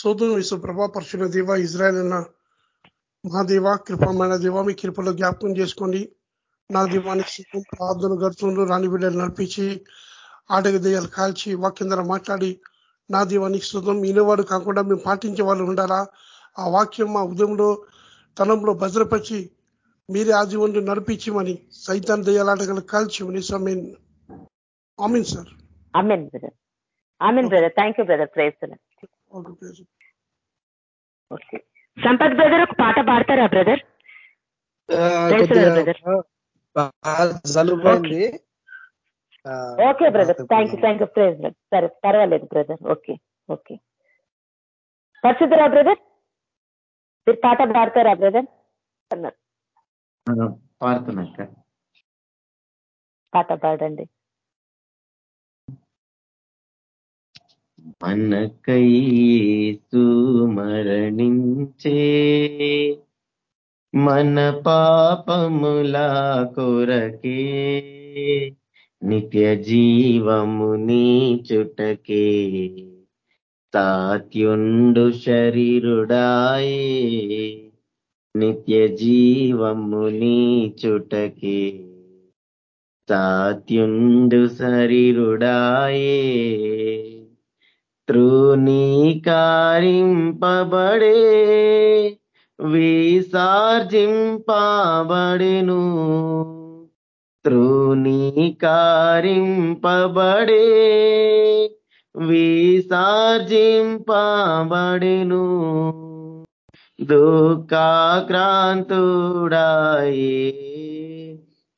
సోదరు విశ్వ ప్రభా పరశుల దేవ ఇజ్రాయల్ అన్న మహాదేవ కృపమైన దేవ మీ కృపలో జ్ఞాపకం చేసుకోండి. నా దీవానికి ప్రార్థన గడుతుండ్రు రాని బిడ్డలు నడిపించి ఆటగ దయ్యాలు కాల్చి వాక్యం ద్వారా మాట్లాడి నా దీవానికి శుద్ధం వినేవాడు కాకుండా మేము పాటించే వాళ్ళు ఉండాలా? ఆ వాక్యం మా ఉదయంలో తనంలో భద్రపరిచి మీరే ఆ జీవనం నడిపించమని సైతాన్ దయ్యాలాటగలు కాల్చిమని Samin amen sir. Amen brother. Amen brother. Thank you brother praise okay Sampath brother ఒక పాట పాడతారా brother జలుబైంది. Okay brother thank you thank you praise సరే పర్వాలేదు బ్రదర్ ఓకే ఓకే పరిశుద్ధరా బ్రదర్ మీరు పాట పాడతారా బ్రదర్ అన్నారు పాడుతున్నా పాట పాడండి. మనకైసు మరణించే మన పాపములా కొరకే నిత్య జీవముని చుటకే తాత్యుండు శరీరుడాయే నిత్య జీవముని చుటకే తాత్యుండు శరీరుడాయే త్రూనీకారింపబడే విసార్జింపబడెను. త్రూనీకారింపబడే విసార్జింపబడెను. దుఃఖాక్రాంతుడాయే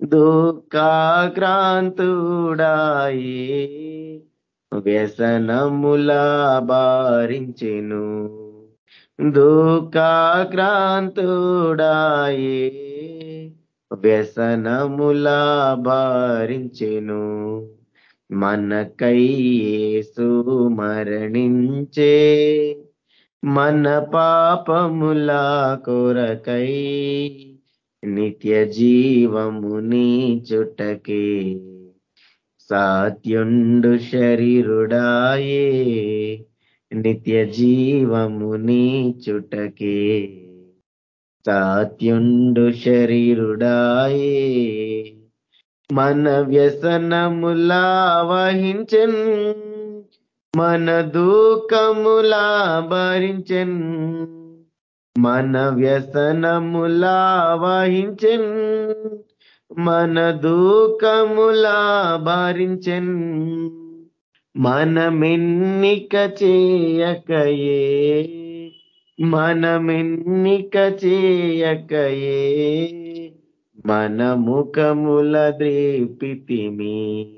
దుఃఖాక్రాంతుడాయే. వ్యసనములా బారించెను దుఃఖాక్రాంతుడాయే వ్యసనములా బారించెను మనకయ్యేసు మరణించే మన పాపములా కొరకై నిత్య జీవముని చుట్టకే సాత్యుండు శరీరుడాయే నిత్య జీవముని చుటకే. సాత్యుండు శరీరుడాయే మన వ్యసనములా వహించన్ మన దూకములా భరించన్ మన వ్యసనములా వహించన్ మన దూకములా భారించెన్. మనమెన్నిక చేయకయే. మనమెన్నిక చేయకయే. మన ముఖముల ద్రేపితిమి.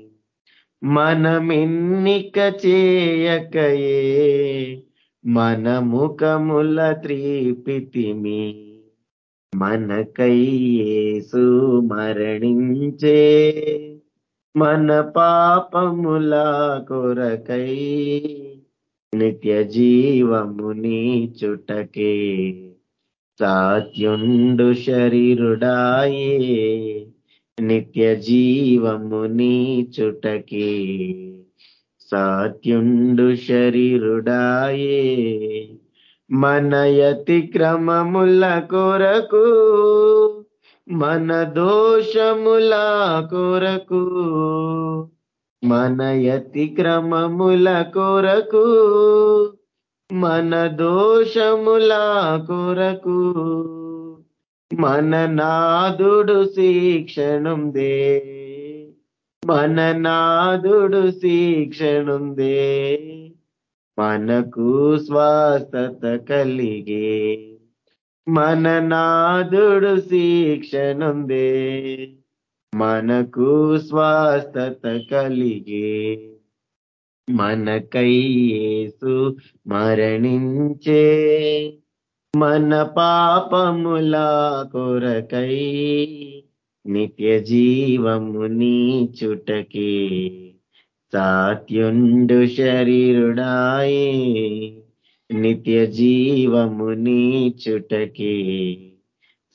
మనమెన్నిక చేయకయే. మన ముఖముల త్రిపితిమి మనకయ్యేసు మరణించే మన పాపముల కొరకై నిత్య జీవముని చుటకే సాత్యుండు శరీరుడాయే నిత్య జీవముని చుటకే సాత్యుండు శరీరుడాయే మనయతి క్రమముల కొరకు మన దోషముల కొరకు మనయతి క్రమముల కొరకు మన దోషముల కొరకు మన నాదుడు శిక్షణుందే మన నాదుడు శిక్షణుందే మనకు స్వస్థత కలిగే. మన నాదుడు శిక్షణుందే మనకు స్వస్థత కలిగే. మనకయ్యేసు మరణించే. మన పాపముల కొరకై నిత్య జీవముని చుటకే. సాత్యుండు శరీరుడాయే నిత్య జీవము నీచుటకి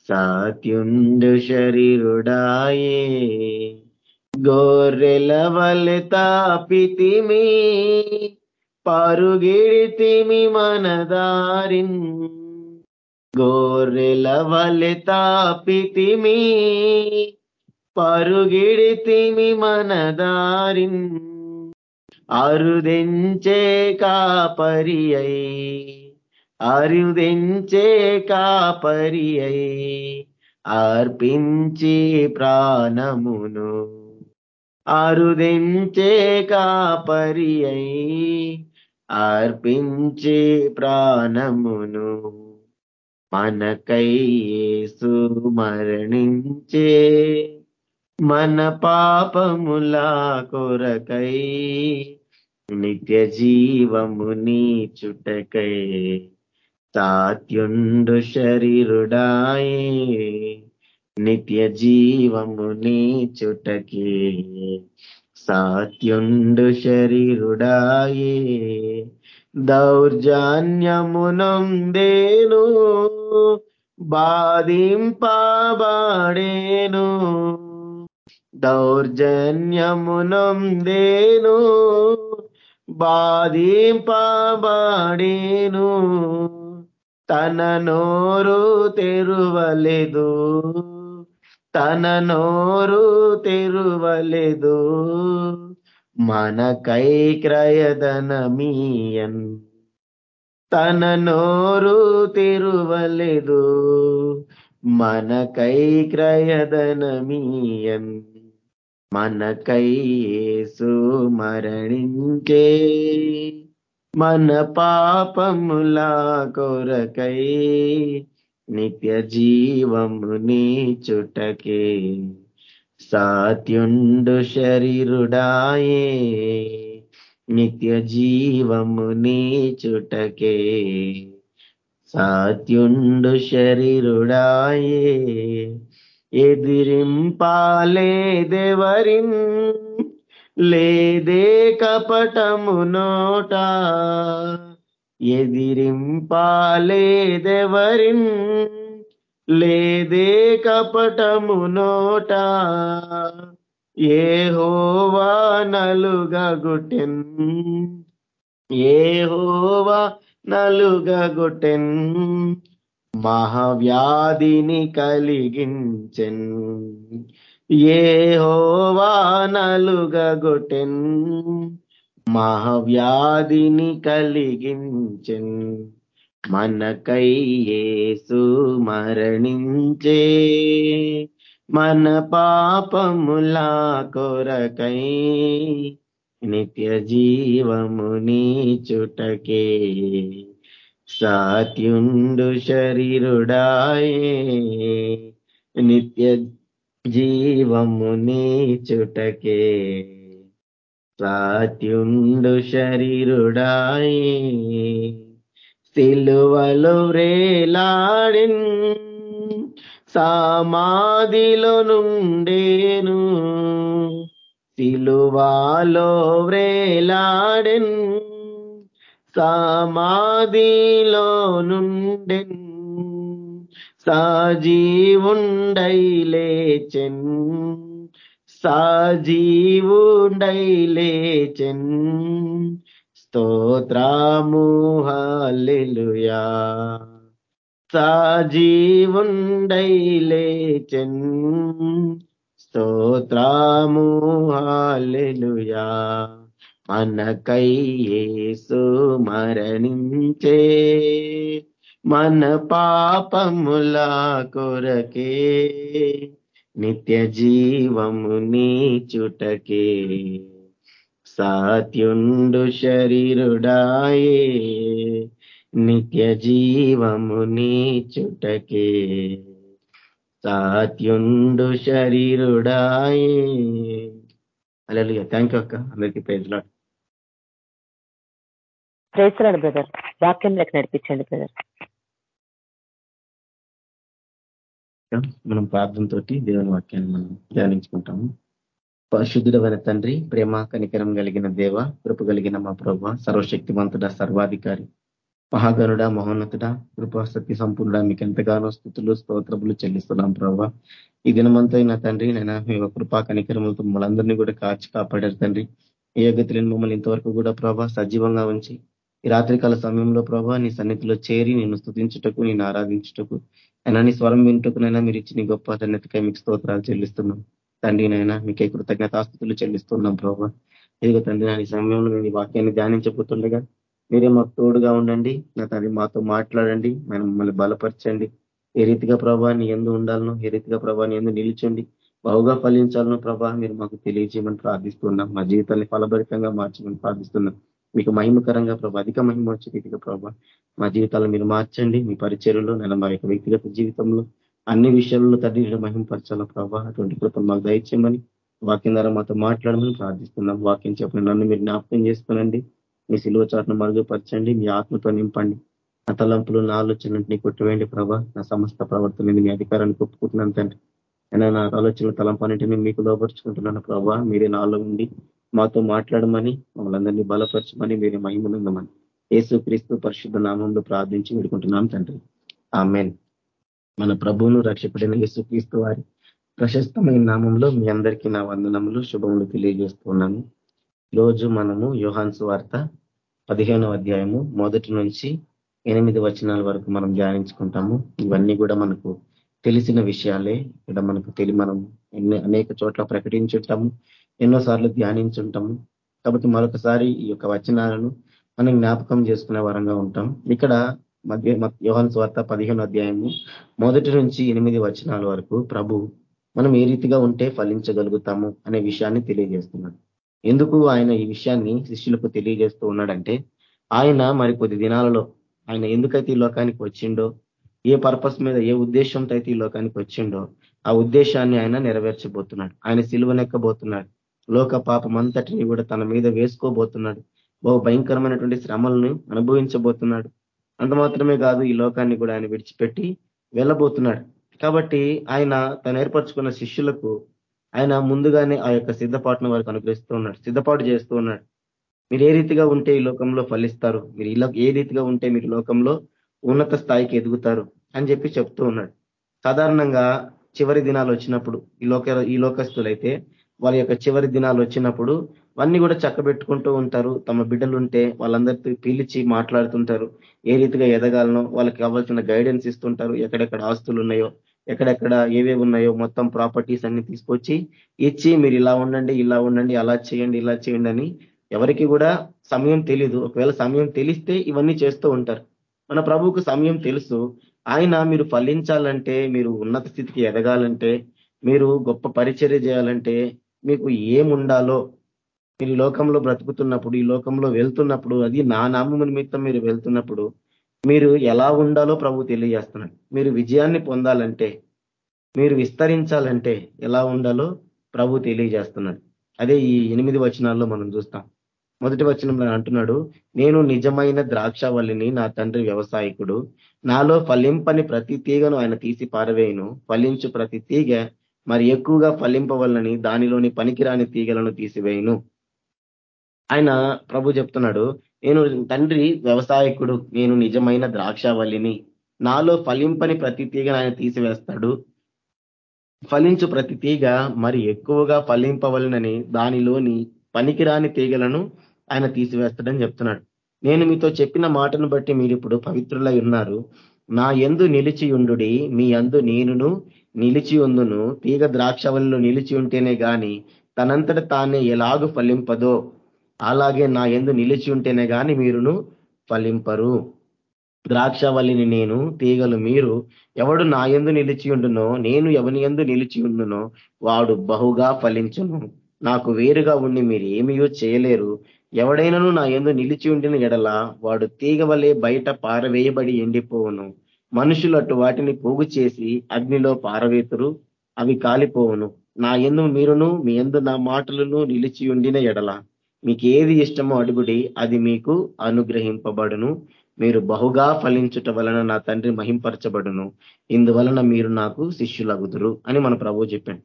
సాత్యుండు శరీరుడాయే గోర్రెల వలె తాపితిమి పరుగిడితిమి మనదారిన్. గోర్రెల వలె తాపితిమి పరుగిడితిమి మనదారిన్. అరుదెంచే కాపరి అయి అరుదెంచే కాపరి అయి అర్పించి ప్రాణమును. అరుదెంచే కాపరి అయి అర్పించి ప్రాణమును. మనకై మరణించే మన పాపముల కొరకై నిత్య జీవము నీ చుటకై తాత్యుండు శరీరుడాయే. నిత్య జీవము నీ చుటకే సాత్యుండు శరీరుడాయే. దౌర్జాన్యమునందేను బాధింపబాడేను. దౌర్జన్యమునందేను బాధింపబడేను. తన నోరు తెరువలేదు. తన నోరు తెరువలేదు. మనకై క్రయదనమీయన్ తన నోరు తెరువలేదు. మనకై క్రయదనమీయన్ మనకై యేసు మరణించే మన పాపముల కొరకై నిత్య జీవముని చుటకే సాత్యుండు శరీరుడాయే. నిత్య జీవముని చుటకే సాత్యుండు శరీరుడాయే. ఎదిరింపాలేదెవరిన్ లేదే కపటము నోట ఎదిరింపాలేదెవరిన్ లేదే కపటము నోట ఏ హోవా నలుగగుటెన్ ఏ హోవా నలుగగుటెన్ మహావ్యాధిని కలిగించెన్. ఏ హోవానలుగొటెన్ మహావ్యాధిని కలిగించెన్. మనకై యేసు మరణించే. మన పాపములా కొరకై నిత్య జీవముని చుటకే. సాత్యుండు శరీరుడాయే నిత్య జీవముని చుటకే సాత్యుండు శరీరుడాయే సిలువలు రేలాడిన్ సమాధిలో నుండేను సిలువాలో వ్రేలాడెన్ సమాధిలో నుండెన్ సాజీవుండై లేచెన్ సాజీవుండై లేచెన్. స్తోత్రము హల్లెలూయా. సాజీవుండై లేచెన్ స్తోత్రము హల్లెలూయా. మనకై యేసు మరణించే మన పాపముల కొరకే నిత్య జీవముని చుటకే సాత్యుండు శరీరుడాయే నిత్య జీవముని చుటకే సాత్యుండు శరీరుడాయే. అలా థ్యాంక్ యూ అక్క. అందరికీ ప్రైజ్లాడ్ ప్రేసరాడు బ్రదర్. వాక్యం లెక్క నడిపించండి బ్రదర్. మనం ప్రార్థనతో దేవుని వాక్యాన్ని మనం ధ్యానించుకుంటాము. పరిశుద్ధుడమైన తండ్రి ప్రేమ కనికరం కలిగిన దేవ కృప కలిగిన మా ప్రభ సర్వశక్తివంతుడ సర్వాధికారి మహాగరుడ మహోన్నతుడ కృపాశక్తి సంపూర్ణ మీకు ఎంతగానో స్థుతులు స్తోత్రములు చెల్లిస్తున్నాం ప్రభావ ఈ దినమంతా నా తండ్రి నేను మీ కృపా కనికరములతో మనందరినీ కూడా కాచి కాపాడారు తండ్రి. ఏ యోగ్యత మమ్మల్ని ఇంతవరకు కూడా ప్రభా సజీవంగా ఉంచి ఈ రాత్రికాల సమయంలో ప్రభా నీ సన్నిధిలో చేరి నేను స్థుతించుటకు నేను ఆరాధించుటకు అయినా నీ స్వరం వింటుకునైనా మీరు ఇచ్చిన గొప్ప ధన్యతకై మీకు స్తోత్రాలు చెల్లిస్తున్నాం. తండ్రి నైనా మీకే కృతజ్ఞతాస్థుతులు చెల్లిస్తున్నాం ప్రభా. ఇదిగో తండ్రి నా ఈ సమయంలో నేను ఈ వాక్యాన్ని ధ్యానించబోతుండగా మీరే మాకు తోడుగా ఉండండి. నా తండ్రి మాతో మాట్లాడండి. మనం మమ్మల్ని బలపరచండి. ఏ రీతిగా ప్రభా నీ ఎందు ఉండాలను ఏ రీతిగా ప్రభా నీ ఎందు నిలిచండి బహుగా ఫలించాలను ప్రభా మీరు మాకు తెలియజేయమని ప్రార్థిస్తున్నాం. మా జీవితాన్ని ఫలభరితంగా మార్చమని ప్రార్థిస్తున్నాం. మీకు మహిమకరంగా ప్రభా అధిక మహిమ వచ్చే రీతిగా ప్రభా మా జీవితాలను మీరు మార్చండి మీ పరిచయలో నేను మా యొక్క వ్యక్తిగత జీవితంలో అన్ని విషయాల్లో తండ్రి మహిమపరచాల ప్రభా అటువంటి కృపను మాకు దయచేయమని వాక్యం ద్వారా మాతో మాట్లాడమని ప్రార్థిస్తున్నాం. వాక్యం చెప్పిన నన్ను మీరు జ్ఞాపకం చేసుకునండి మీ సిలువ చాటును మరుగుపరచండి మీ ఆత్మతో నింపండి నా తలంపులు నా ఆలోచనని కొట్టివేయండి ప్రభా నా సమస్త ప్రవర్తన మీ అధికారాన్ని ఒప్పుకుంటున్నాను తండ్రి. అయినా నా ఆలోచనల తలంపన్నింటినీ మీకు లోపరుచుకుంటున్నాను ప్రభా మీరే నాలో ఉండి మాతో మాట్లాడమని మమ్మల్ని అందరినీ బలపరచమని మీరు మహిమనుందమని యేసు క్రీస్తు పరిశుద్ధ నామంలో ప్రార్థించి వేడుకుంటున్నాం తండ్రి. ఆమెన్. మన ప్రభువును రక్షపడిన యేసు క్రీస్తు వారి ప్రశస్తమైన నామంలో మీ అందరికీ నా వందనములు శుభములు తెలియజేస్తున్నాను రోజు మనము యోహాన్స్ వార్త పదిహేనవ అధ్యాయము మొదటి నుంచి ఎనిమిది వచనాల వరకు మనం ధ్యానించుకుంటాము. ఇవన్నీ కూడా మనకు తెలిసిన విషయాలే. ఇక్కడ మనకు తెలి మనం అనేక చోట్ల ప్రకటించుంటాము. ఎన్నోసార్లు ధ్యానించుంటాము కాబట్టి మరొకసారి ఈ యొక్క వచనాలను మనం జ్ఞాపకం చేసుకునే వరంగా ఉంటాం. ఇక్కడ మధ్య యోహన్ స్వార్త పదిహేను అధ్యాయము మొదటి నుంచి ఎనిమిది వచనాల వరకు ప్రభు మనం ఏ రీతిగా ఉంటే ఫలించగలుగుతాము అనే విషయాన్ని తెలియజేస్తున్నాడు. ఎందుకు ఆయన ఈ విషయాన్ని శిష్యులకు తెలియజేస్తూ ఉన్నాడంటే ఆయన మరి కొద్ది దినాలలో ఆయన ఎందుకైతే ఈ లోకానికి వచ్చిండో ఏ పర్పస్ మీద ఏ ఉద్దేశంతో అయితే ఈ లోకానికి వచ్చిండో ఆ ఉద్దేశాన్ని ఆయన నెరవేర్చబోతున్నాడు. ఆయన సిలువనెక్కబోతున్నాడు లోక పాపం అంతటిని కూడా తన మీద వేసుకోబోతున్నాడు. బహు భయంకరమైనటువంటి శ్రమలను అనుభవించబోతున్నాడు. అంత మాత్రమే కాదు ఈ లోకాన్ని కూడా ఆయన విడిచిపెట్టి వెళ్ళబోతున్నాడు. కాబట్టి ఆయన తను ఏర్పరచుకున్న శిష్యులకు ఆయన ముందుగానే ఆ యొక్క సిద్ధపాటును వారికి అనుగ్రహిస్తూ ఉన్నాడు సిద్ధపాటు చేస్తూ ఉన్నాడు. మీరు ఏ రీతిగా ఉంటే ఈ లోకంలో ఫలిస్తారు? మీరు ఇలా ఏ రీతిగా ఉంటే మీరు లోకంలో ఉన్నత స్థాయికి ఎదుగుతారు? అని చెప్పి చెప్తూ ఉన్నాడు. సాధారణంగా చివరి దినాలు వచ్చినప్పుడు ఈ లోక ఈ లోకస్తులైతే వాళ్ళ యొక్క చివరి దినాలు వచ్చినప్పుడు అన్ని కూడా చక్కబెట్టుకుంటూ ఉంటారు. తమ బిడ్డలు ఉంటే వాళ్ళందరితో పిలిచి మాట్లాడుతుంటారు. ఏ రీతిగా ఎదగాలనో వాళ్ళకి కావాల్సిన గైడెన్స్ ఇస్తుంటారు. ఎక్కడెక్కడ ఆస్తులు ఉన్నాయో ఎక్కడెక్కడ ఏవేవి ఉన్నాయో మొత్తం ప్రాపర్టీస్ అన్ని తీసుకొచ్చి ఇచ్చి మీరు ఇలా ఉండండి ఇలా ఉండండి అలా చేయండి ఇలా చేయండి అని ఎవరికి కూడా సమయం తెలీదు. ఒకవేళ సమయం తెలిస్తే ఇవన్నీ చేస్తూ ఉంటారు. మన ప్రభువుకు సమయం తెలుసు. ఆయన మీరు ఫలించాలంటే మీరు ఉన్నత స్థితికి ఎదగాలంటే మీరు గొప్ప పరిచర్య చేయాలంటే మీకు ఏముండాలో మీరు ఈ లోకంలో బ్రతుకుతున్నప్పుడు ఈ లోకంలో వెళ్తున్నప్పుడు అది నా నామము నిమిత్తం మీరు వెళ్తున్నప్పుడు మీరు ఎలా ఉండాలో ప్రభు తెలియజేస్తున్నాడు. మీరు విజయాన్ని పొందాలంటే మీరు విస్తరించాలంటే ఎలా ఉండాలో ప్రభు తెలియజేస్తున్నాడు. అదే ఈ ఎనిమిది వచనాల్లో మనం చూస్తాం. మొదటి వచనంలో అంటున్నాడు నేను నిజమైన ద్రాక్షవల్లిని నా తండ్రి వ్యవసాయకుడు. నాలో ఫలింపని ప్రతి తీగను ఆయన తీసి పారవేయను. ఫలించు ప్రతి తీగ మరి ఎక్కువగా ఫలింపవల్లని దానిలోని పనికిరాని తీగలను తీసివేయను. ఆయన ప్రభు చెప్తున్నాడు నేను తండ్రి వ్యవసాయకుడు నేను నిజమైన ద్రాక్షవల్లిని. నాలో ఫలింపని ప్రతి తీగను ఆయన తీసివేస్తాడు. ఫలించు ప్రతి తీగ మరి ఎక్కువగా ఫలింపవలనని దానిలోని పనికిరాని తీగలను ఆయన తీసివేస్తాడని చెప్తున్నాడు. నేను మీతో చెప్పిన మాటను బట్టి మీరు ఇప్పుడు పవిత్రులై ఉన్నారు. నా ఎందు నిలిచి ఉండు మీ అందు నేనును నిలిచి ఉందును తీగ ద్రాక్షవల్లో నిలిచి ఉంటేనే గాని తనంతట తానే ఎలాగు ఫలింపదో అలాగే నా ఎందు నిలిచి ఉంటేనే గాని మీరును ఫలింపరు. ద్రాక్షవల్లిని నేను తీగలు మీరు ఎవడు నా ఎందు నిలిచి ఉండునో నేను ఎవని ఎందు నిలిచి ఉండునో వాడు బహుగా ఫలించును. నాకు వేరుగా ఉండి మీరు ఏమీయో చేయలేరు. ఎవడైనాను నా ఎందు నిలిచి ఉండిన ఎడల వాడు తీగ వలె బయట పారవేయబడి ఎండిపోవును. మనుషులు అటు వాటిని పోగు చేసి అగ్నిలో పారవేతురు అవి కాలిపోవును. నా ఎందు మీరును మీ ఎందు నా మాటలను నిలిచి ఉండిన ఎడల. మీకు ఏది ఇష్టమో అడుగుడి అది మీకు అనుగ్రహింపబడును. మీరు బహుగా ఫలించుట వలన నా తండ్రి మహింపరచబడును. ఇందువలన మీరు నాకు శిష్యులగుదురు అని మన ప్రభు చెప్పాడు.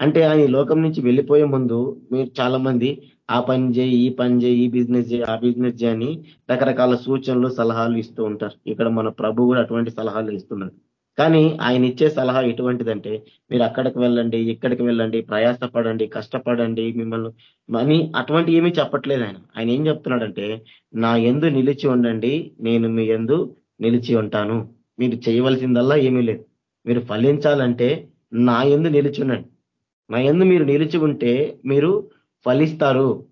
అంటే ఆయన లోకం నుంచి వెళ్ళిపోయే ముందు మీరు చాలా మంది ఆ పని చేయి ఈ పని చేయి ఈ బిజినెస్ చేయి ఆ బిజినెస్ చేయని రకరకాల సూచనలు సలహాలు ఇస్తూ ఉంటారు. ఇక్కడ మన ప్రభు కూడా అటువంటి సలహాలు ఇస్తున్నాడు. కానీ ఆయన ఇచ్చే సలహా ఎటువంటిదంటే మీరు అక్కడికి వెళ్ళండి ఇక్కడికి వెళ్ళండి ప్రయాసపడండి కష్టపడండి మిమ్మల్ని అని అటువంటి ఏమీ చెప్పట్లేదు ఆయన. ఆయన ఏం చెప్తున్నాడంటే నా ఎందు నిలిచి ఉండండి నేను మీ ఎందు నిలిచి ఉంటాను. మీరు చేయవలసిందల్లా ఏమీ లేదు. మీరు ఫలించాలంటే నా ఎందు నిలిచి ఉండండి. నా ఎందు మీరు నిలిచి ఉంటే మీరు ఫలిస్తారు.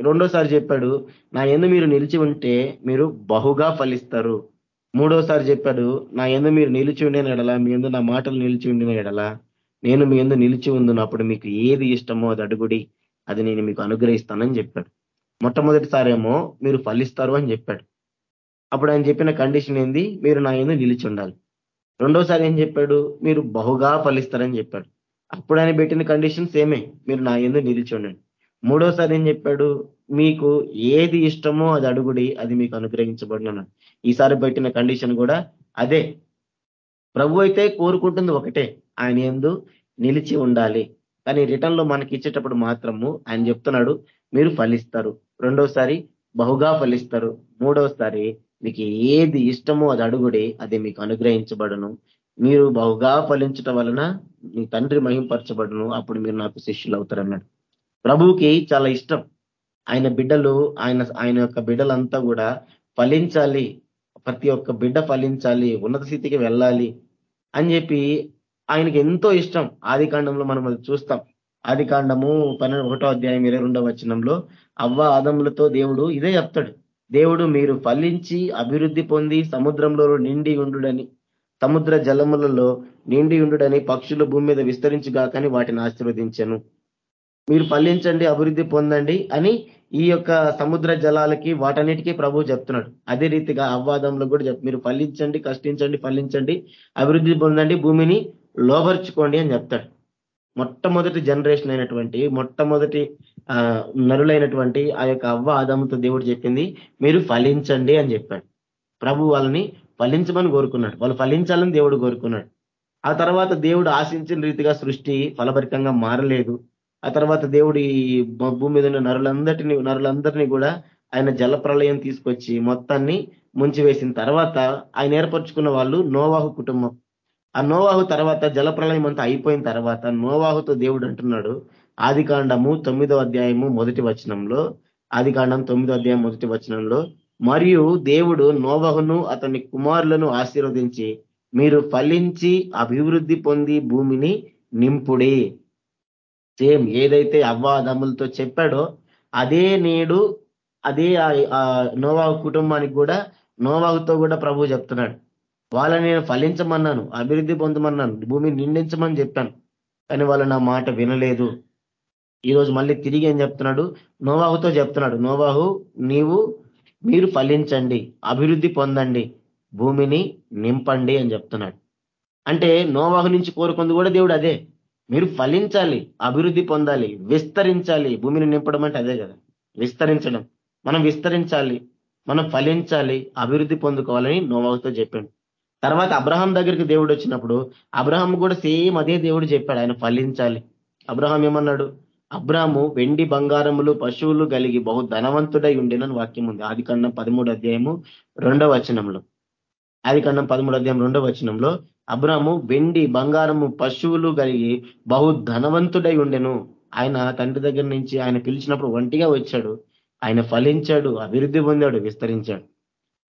రెండోసారి చెప్పాడు నా ఎందు మీరు నిలిచి ఉంటే మీరు బహుగా ఫలిస్తారు. మూడోసారి చెప్పాడు నా ఎందు మీరు నిలిచి ఉండిన ఎడల మీ ఎందు నా మాటలు నిలిచి ఉండిన ఎడల నేను మీ ఎందు నిలిచి ఉందినప్పుడు మీకు ఏది ఇష్టమో అది అడుగుడి అది నేను మీకు అనుగ్రహిస్తానని చెప్పాడు. మొట్టమొదటిసారేమో మీరు ఫలిస్తారు అని చెప్పాడు. అప్పుడు ఆయన చెప్పిన కండిషన్ ఏంది? మీరు నా ఎందు నిలిచి ఉండాలి. రెండోసారి ఏం చెప్పాడు? మీరు బహుగా ఫలిస్తారని చెప్పాడు. అప్పుడు ఆయన పెట్టిన కండిషన్స్ ఏమే మీరు నా ఎందు నిలిచి ఉండండి. మూడోసారి ఏం చెప్పాడు? మీకు ఏది ఇష్టమో అది అడుగుడి అది మీకు అనుగ్రహించబడిన ఈసారి పెట్టిన కండిషన్ కూడా అదే. ప్రభు అయితే కోరుకుంటుంది ఒకటే ఆయన ఎందు నిలిచి ఉండాలి. కానీ రిటర్న్లో మనకి ఇచ్చేటప్పుడు మాత్రము ఆయన చెప్తున్నాడు మీరు ఫలిస్తారు. రెండోసారి బహుగా ఫలిస్తారు. మూడోసారి మీకు ఏది ఇష్టమో అది అడుగుడి అది మీకు అనుగ్రహించబడను. మీరు బహుగా ఫలించటం వలన మీ తండ్రి మహింపరచబడును. అప్పుడు మీరు నాకు శిష్యులు అవుతారన్నాడు. ప్రభువుకి చాలా ఇష్టం. ఆయన బిడ్డలు ఆయన ఆయన యొక్క బిడ్డలంతా కూడా ఫలించాలి. ప్రతి ఒక్క బిడ్డ ఫలించాలి. ఉన్నత స్థితికి వెళ్ళాలి అని చెప్పి ఆయనకి ఎంతో ఇష్టం. ఆది కాండంలో మనం అది చూస్తాం. ఆది కాండము పన్నెండు ఒకటో అధ్యాయం ఇరవై రెండవ వచనంలో అవ్వ ఆదములతో దేవుడు ఇదే చెప్తాడు. దేవుడు మీరు ఫలించి అభివృద్ధి పొంది సముద్రంలో నిండి ఉండుడని సముద్ర జలములలో నిండి ఉండుడని పక్షులు భూమి మీద విస్తరించుగాకని వాటిని ఆశీర్వదించను. మీరు ఫలించండి అభివృద్ధి పొందండి అని ఈ యొక్క సముద్ర జలాలకి వాటన్నిటికీ ప్రభు చెప్తున్నాడు. అదే రీతిగా అవ్వాదంలో కూడా చెప్ మీరు ఫలించండి కష్టించండి ఫలించండి అభివృద్ధి పొందండి భూమిని లోపరుచుకోండి అని చెప్తాడు. మొట్టమొదటి జనరేషన్ అయినటువంటి మొట్టమొదటి నరులైనటువంటి ఆ యొక్క అవ్వ ఆదముతో దేవుడు చెప్పింది మీరు ఫలించండి అని చెప్పాడు. ప్రభు వాళ్ళని ఫలించమని కోరుకున్నాడు. వాళ్ళు ఫలించాలని దేవుడు కోరుకున్నాడు. ఆ తర్వాత దేవుడు ఆశించిన రీతిగా సృష్టి ఫలభరితంగా మారలేదు. ఆ తర్వాత దేవుడు ఈ భూమి మీద ఉన్న నరులందరినీ నరులందరినీ కూడా ఆయన జలప్రలయం తీసుకొచ్చి మొత్తాన్ని ముంచివేసిన తర్వాత ఆయన ఏర్పరచుకున్న వాళ్ళు నోవాహు కుటుంబం. ఆ నోవాహు తర్వాత జలప్రలయం అంతా అయిపోయిన తర్వాత నోవాహుతో దేవుడు అంటున్నాడు ఆది కాండము తొమ్మిదో అధ్యాయము మొదటి వచనంలో ఆది కాండం తొమ్మిదో అధ్యాయం మొదటి వచనంలో మరియు దేవుడు నోవహును అతని కుమారులను ఆశీర్వదించి మీరు ఫలించి అభివృద్ధి పొంది భూమిని నింపుడి. సేమ్ ఏదైతే అవ్వాదములతో చెప్పాడో అదే నేడు అదే నోవాహు కుటుంబానికి కూడా నోవాహుతో కూడా ప్రభు చెప్తున్నాడు. వాళ్ళని నేను ఫలించమన్నాను అభివృద్ధి పొందమన్నాను భూమిని నిండించమని చెప్పాను. కానీ వాళ్ళు నా మాట వినలేదు. ఈరోజు మళ్ళీ తిరిగి ఏం చెప్తున్నాడు? నోవాహుతో చెప్తున్నాడు నోవాహు నీవు మీరు ఫలించండి అభివృద్ధి పొందండి భూమిని నింపండి అని చెప్తున్నాడు. అంటే నోవాహు నుంచి కోరుకుంది కూడా దేవుడు అదే. మీరు ఫలించాలి అభివృద్ధి పొందాలి విస్తరించాలి. భూమిని నింపడం అంటే అదే కదా. విస్తరించడం. మనం విస్తరించాలి మనం ఫలించాలి అభివృద్ధి పొందుకోవాలని నోవాహుతో చెప్పాడు. తర్వాత అబ్రహాం దగ్గరికి దేవుడు వచ్చినప్పుడు అబ్రహాం కూడా సేమ్ అదే దేవుడు చెప్పాడు. ఆయన ఫలించాలి. అబ్రహాం ఏమన్నాడు? అబ్రాము వెండి బంగారములు పశువులు కలిగి బహు ధనవంతుడై ఉండేనని వాక్యం ఉంది. ఆది కన్నం పదమూడు అధ్యాయము రెండవ వచనంలో. ఆది కన్నం పదమూడు అధ్యాయం రెండవ వచనంలో అబ్రాము వెండి బంగారము పశువులు కలిగి బహు ధనవంతుడై ఉండెను. ఆయన తండ్రి దగ్గర నుంచి ఆయన పిలిచినప్పుడు ఒంటిగా వచ్చాడు. ఆయన ఫలించాడు అభివృద్ధి పొందాడు విస్తరించాడు.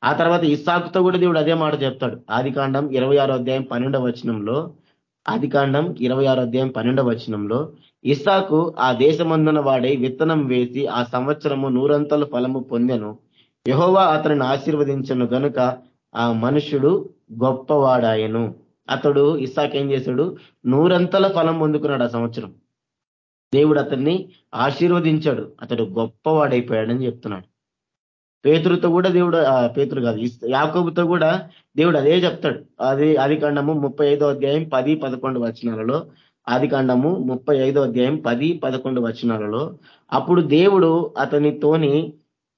ఆ తర్వాత ఇస్సాకుతో కూడా దేవుడు అదే మాట చెప్తాడు. ఆది కాండం ఇరవై అధ్యాయం పన్నెండవ వచనంలో ఆది కాండం ఇరవై అధ్యాయం పన్నెండవ వచనంలో ఇస్సాకు ఆ దేశమందున వాడై విత్తనం వేసి ఆ సంవత్సరము నూరంతల ఫలము పొందెను. యహోవా అతనిని ఆశీర్వదించను గనుక ఆ మనుషుడు గొప్పవాడాయను. అతడు ఇస్సాక్ ఏం చేశాడు? నూరంతల ఫలం పొందుకున్నాడు ఆ సంవత్సరం. దేవుడు అతన్ని ఆశీర్వదించాడు. అతడు గొప్పవాడైపోయాడని చెప్తున్నాడు. పేతురుతో కూడా దేవుడు పేతురు కాదు యాకోబుతో కూడా దేవుడు అదే చెప్తాడు. అది ఆది కాండము ముప్పై అధ్యాయం పది పదకొండు వచనాలలో ఆది కాండము ముప్పై అధ్యాయం పది పదకొండు వచనాలలో అప్పుడు దేవుడు అతనితోని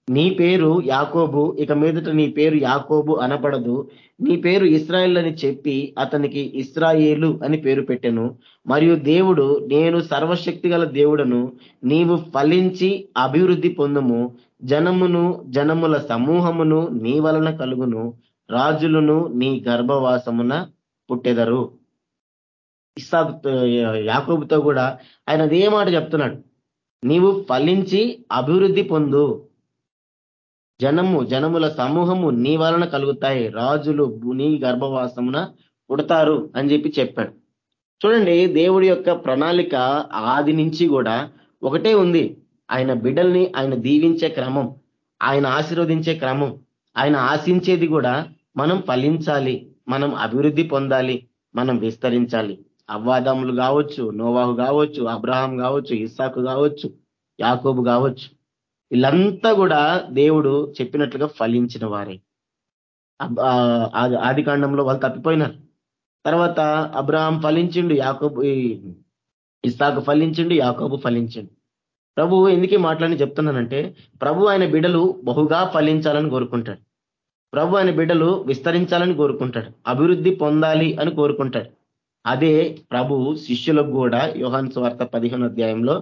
నీ పేరు యాకోబు ఇక మీదట నీ పేరు యాకోబు అనపడదు నీ పేరు ఇస్రాయిల్ అని చెప్పి అతనికి ఇస్రాయేలు అని పేరు పెట్టెను. మరియు దేవుడు నేను సర్వశక్తి గల దేవుడను నీవు ఫలించి అభివృద్ధి పొందుము. జనమును జనముల సమూహమును నీ వలన కలుగును. రాజులను నీ గర్భవాసమున పుట్టెదరు. ఇస్సాకు యాకోబుతో కూడా ఆయన అదే మాట చెప్తున్నాడు. నీవు ఫలించి అభివృద్ధి పొందు. జనము జనముల సమూహము నీ వలన కలుగుతాయి. రాజులు నీ గర్భవాసమున పుడతారు అని చెప్పి చెప్పాడు. చూడండి దేవుడి యొక్క ప్రణాళిక ఆది నుంచి కూడా ఒకటే ఉంది. ఆయన బిడ్డల్ని ఆయన దీవించే క్రమం ఆయన ఆశీర్వదించే క్రమం ఆయన ఆశించేది కూడా మనం ఫలించాలి మనం అభివృద్ధి పొందాలి మనం విస్తరించాలి. అవ్వాదములు కావచ్చు నోవాహు కావచ్చు అబ్రహాం కావచ్చు ఇస్సాకు కావచ్చు యాకోబు కావచ్చు. వీళ్ళంతా కూడా దేవుడు చెప్పినట్లుగా ఫలించిన వారే. ఆది కాండంలో వాళ్ళు తప్పిపోయినారు. తర్వాత అబ్రహాం ఫలించిండు యాకబు ఇస్తాకు ఫలించిండు యాకోబు ఫలించిండు. ప్రభు ఎందుకే మాట్లాడి చెప్తున్నానంటే ప్రభు ఆయన బిడ్డలు బహుగా ఫలించాలని కోరుకుంటాడు. ప్రభు ఆయన బిడ్డలు విస్తరించాలని కోరుకుంటాడు. అభివృద్ధి పొందాలి అని కోరుకుంటాడు. అదే ప్రభు శిష్యులకు కూడా యోహాన్ స్వార్థ పదిహేను అధ్యాయంలో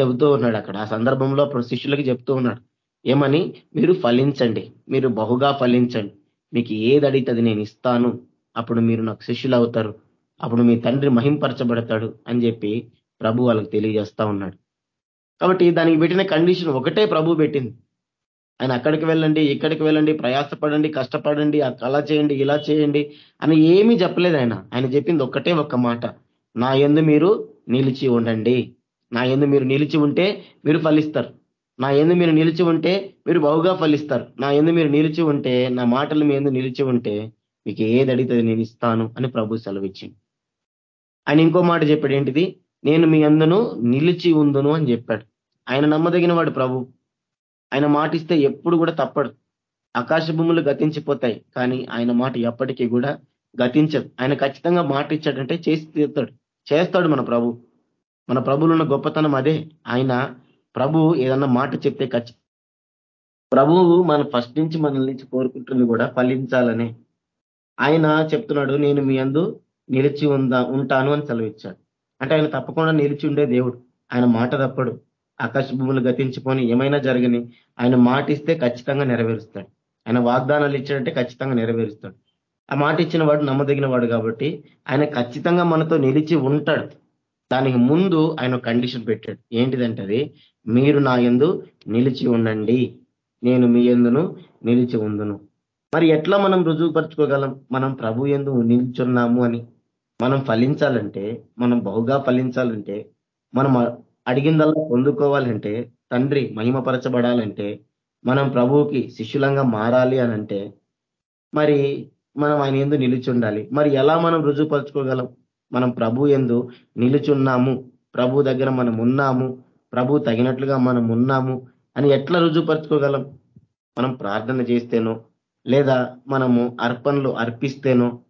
చెబుతూ ఉన్నాడు అక్కడ. ఆ సందర్భంలో శిష్యులకి చెప్తూ ఉన్నాడు ఏమని? మీరు ఫలించండి. మీరు బహుగా ఫలించండి. మీకు ఏది అడిగితే నేను ఇస్తాను. అప్పుడు మీరు నాకు శిష్యులు అవుతారు. అప్పుడు మీ తండ్రి మహింపరచబడతాడు అని చెప్పి ప్రభు వాళ్ళకి తెలియజేస్తా ఉన్నాడు. కాబట్టి దానికి పెట్టిన కండిషన్ ఒకటే ప్రభు పెట్టింది. ఆయన అక్కడికి వెళ్ళండి ఇక్కడికి వెళ్ళండి ప్రయాసపడండి కష్టపడండి అలా చేయండి ఇలా చేయండి అని ఏమీ చెప్పలేదు ఆయన. ఆయన చెప్పింది ఒక్కటే ఒక్క మాట. నా ఎందు మీరు నిలిచి ఉండండి. నా ఎందు మీరు నిలిచి ఉంటే మీరు ఫలిస్తారు. నా ఎందు మీరు నిలిచి ఉంటే మీరు బహుగా ఫలిస్తారు. నా ఎందు మీరు నిలిచి ఉంటే నా మాటలు మీ ఎందు నిలిచి ఉంటే మీకు ఏది అడిగితే నేను ఇస్తాను అని ప్రభు సెలవిచ్చింది ఆయన ఇంకో మాట చెప్పాడు ఏంటిది? నేను మీ అందును నిలిచి ఉందును అని చెప్పాడు. ఆయన నమ్మదగిన వాడు ప్రభు. ఆయన మాటిస్తే ఎప్పుడు కూడా తప్పడు. ఆకాశ భూములు గతించిపోతాయి కానీ ఆయన మాట ఎప్పటికీ కూడా గతించదు. ఆయన ఖచ్చితంగా మాట ఇచ్చాడంటే చేసి తీరుతాడు. చేస్తాడు మన ప్రభు. మన ప్రభులు ఉన్న గొప్పతనం అదే. ఆయన ప్రభు ఏదన్నా మాట చెప్తే ఖచ్చితంగా ప్రభువు మన ఫస్ట్ నుంచి మనల్ని కోరుకుంటుంది కూడా ఫలించాలని. ఆయన చెప్తున్నాడు నేను మీ అందు నిలిచి ఉందా ఉంటాను అని సెలవిచ్చాడు. అంటే ఆయన తప్పకుండా నిలిచి ఉండే దేవుడు. ఆయన మాట తప్పడు. ఆకాశ భూములు గతించుకొని ఏమైనా జరగని ఆయన మాట ఇస్తే ఖచ్చితంగా నెరవేరుస్తాడు. ఆయన వాగ్దానాలు ఇచ్చాడంటే ఖచ్చితంగా నెరవేరుస్తాడు. ఆ మాట ఇచ్చిన వాడు నమ్మదగిన వాడు కాబట్టి ఆయన ఖచ్చితంగా మనతో నిలిచి ఉంటాడు. దానికి ముందు ఆయన కండిషన్ పెట్టాడు. ఏంటిదంటే అది? మీరు నా ఎందు నిలిచి ఉండండి. నేను మీ ఎందును నిలిచి ఉందును. మరి ఎట్లా మనం రుజువుపరచుకోగలం? మనం ప్రభు ఎందు నిల్చున్నాము అని. మనం ఫలించాలంటే మనం బహుగా ఫలించాలంటే మనం అడిగిందల్లా పొందుకోవాలంటే తండ్రి మహిమపరచబడాలంటే మనం ప్రభువుకి శిష్యులంగా మారాలి అని అంటే మరి మనం ఆయన ఎందు నిలిచి ఉండాలి. మరి ఎలా మనం రుజువుపరచుకోగలం? మనం ప్రభు ఎందు నిలుచున్నాము. ప్రభు దగ్గర మనం ఉన్నాము. ప్రభు తగినట్లుగా మనం ఉన్నాము అని ఎట్లా రుజుపరచుకోగలం మనం ప్రార్థన చేస్తేనో లేదా మనము అర్పణలు అర్పిస్తేనో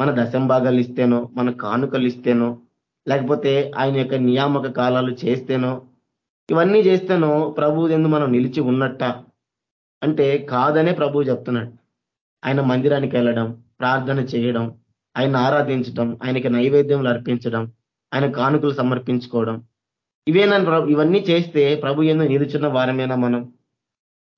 మన దశంభాగాలు ఇస్తేనో మన కానుకలు ఇస్తేనో లేకపోతే ఆయన యొక్క నియామక కాలాలు చేస్తేనో ఇవన్నీ చేస్తేనో ప్రభు ఎందు మనం నిలిచి ఉన్నట్ట. అంటే కాదనే ప్రభు చెప్తున్నాడు. ఆయన మందిరానికి వెళ్ళడం ప్రార్థన చేయడం ఆయన ఆరాధించడం ఆయనకి నైవేద్యములు అర్పించడం ఆయన కానుకలు సమర్పించుకోవడం. ఇవేనా ఇవన్నీ చేస్తే ప్రభు ఎందు నిలుచున్న వారమేనా మనం?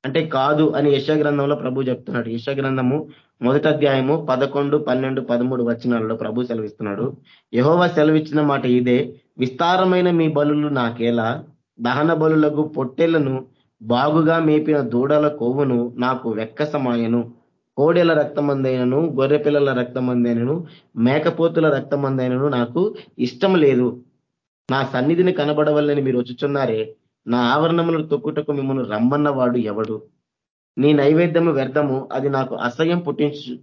అంటే కాదు అని గ్రంథంలో ప్రభు చెప్తున్నాడు. గ్రంథము మొదటి అధ్యాయము పదకొండు పన్నెండు పదమూడు వచనాలలో ప్రభు సెలవిస్తున్నాడు. యహోవ సెలవిచ్చిన మాట ఇదే విస్తారమైన మీ బలులు నాకేలా? దహన బలులకు పొట్టెలను బాగుగా మేపిన దూడల కొవ్వును నాకు వెక్కసమాయను. కోడెల రక్తమందైనను గొర్రెపిల్లల రక్తమందైనను మేకపోతుల రక్తమందైనను నాకు ఇష్టం లేదు. నా సన్నిధిని కనబడవల్లని మీరు వచ్చుచున్నారే. నా ఆవరణములను తొక్కుటకు మిమ్మల్ని రమ్మన్న వాడు ఎవడు? నీ నైవేద్యము వ్యర్థము అది నాకు అసహ్యం పుట్టించు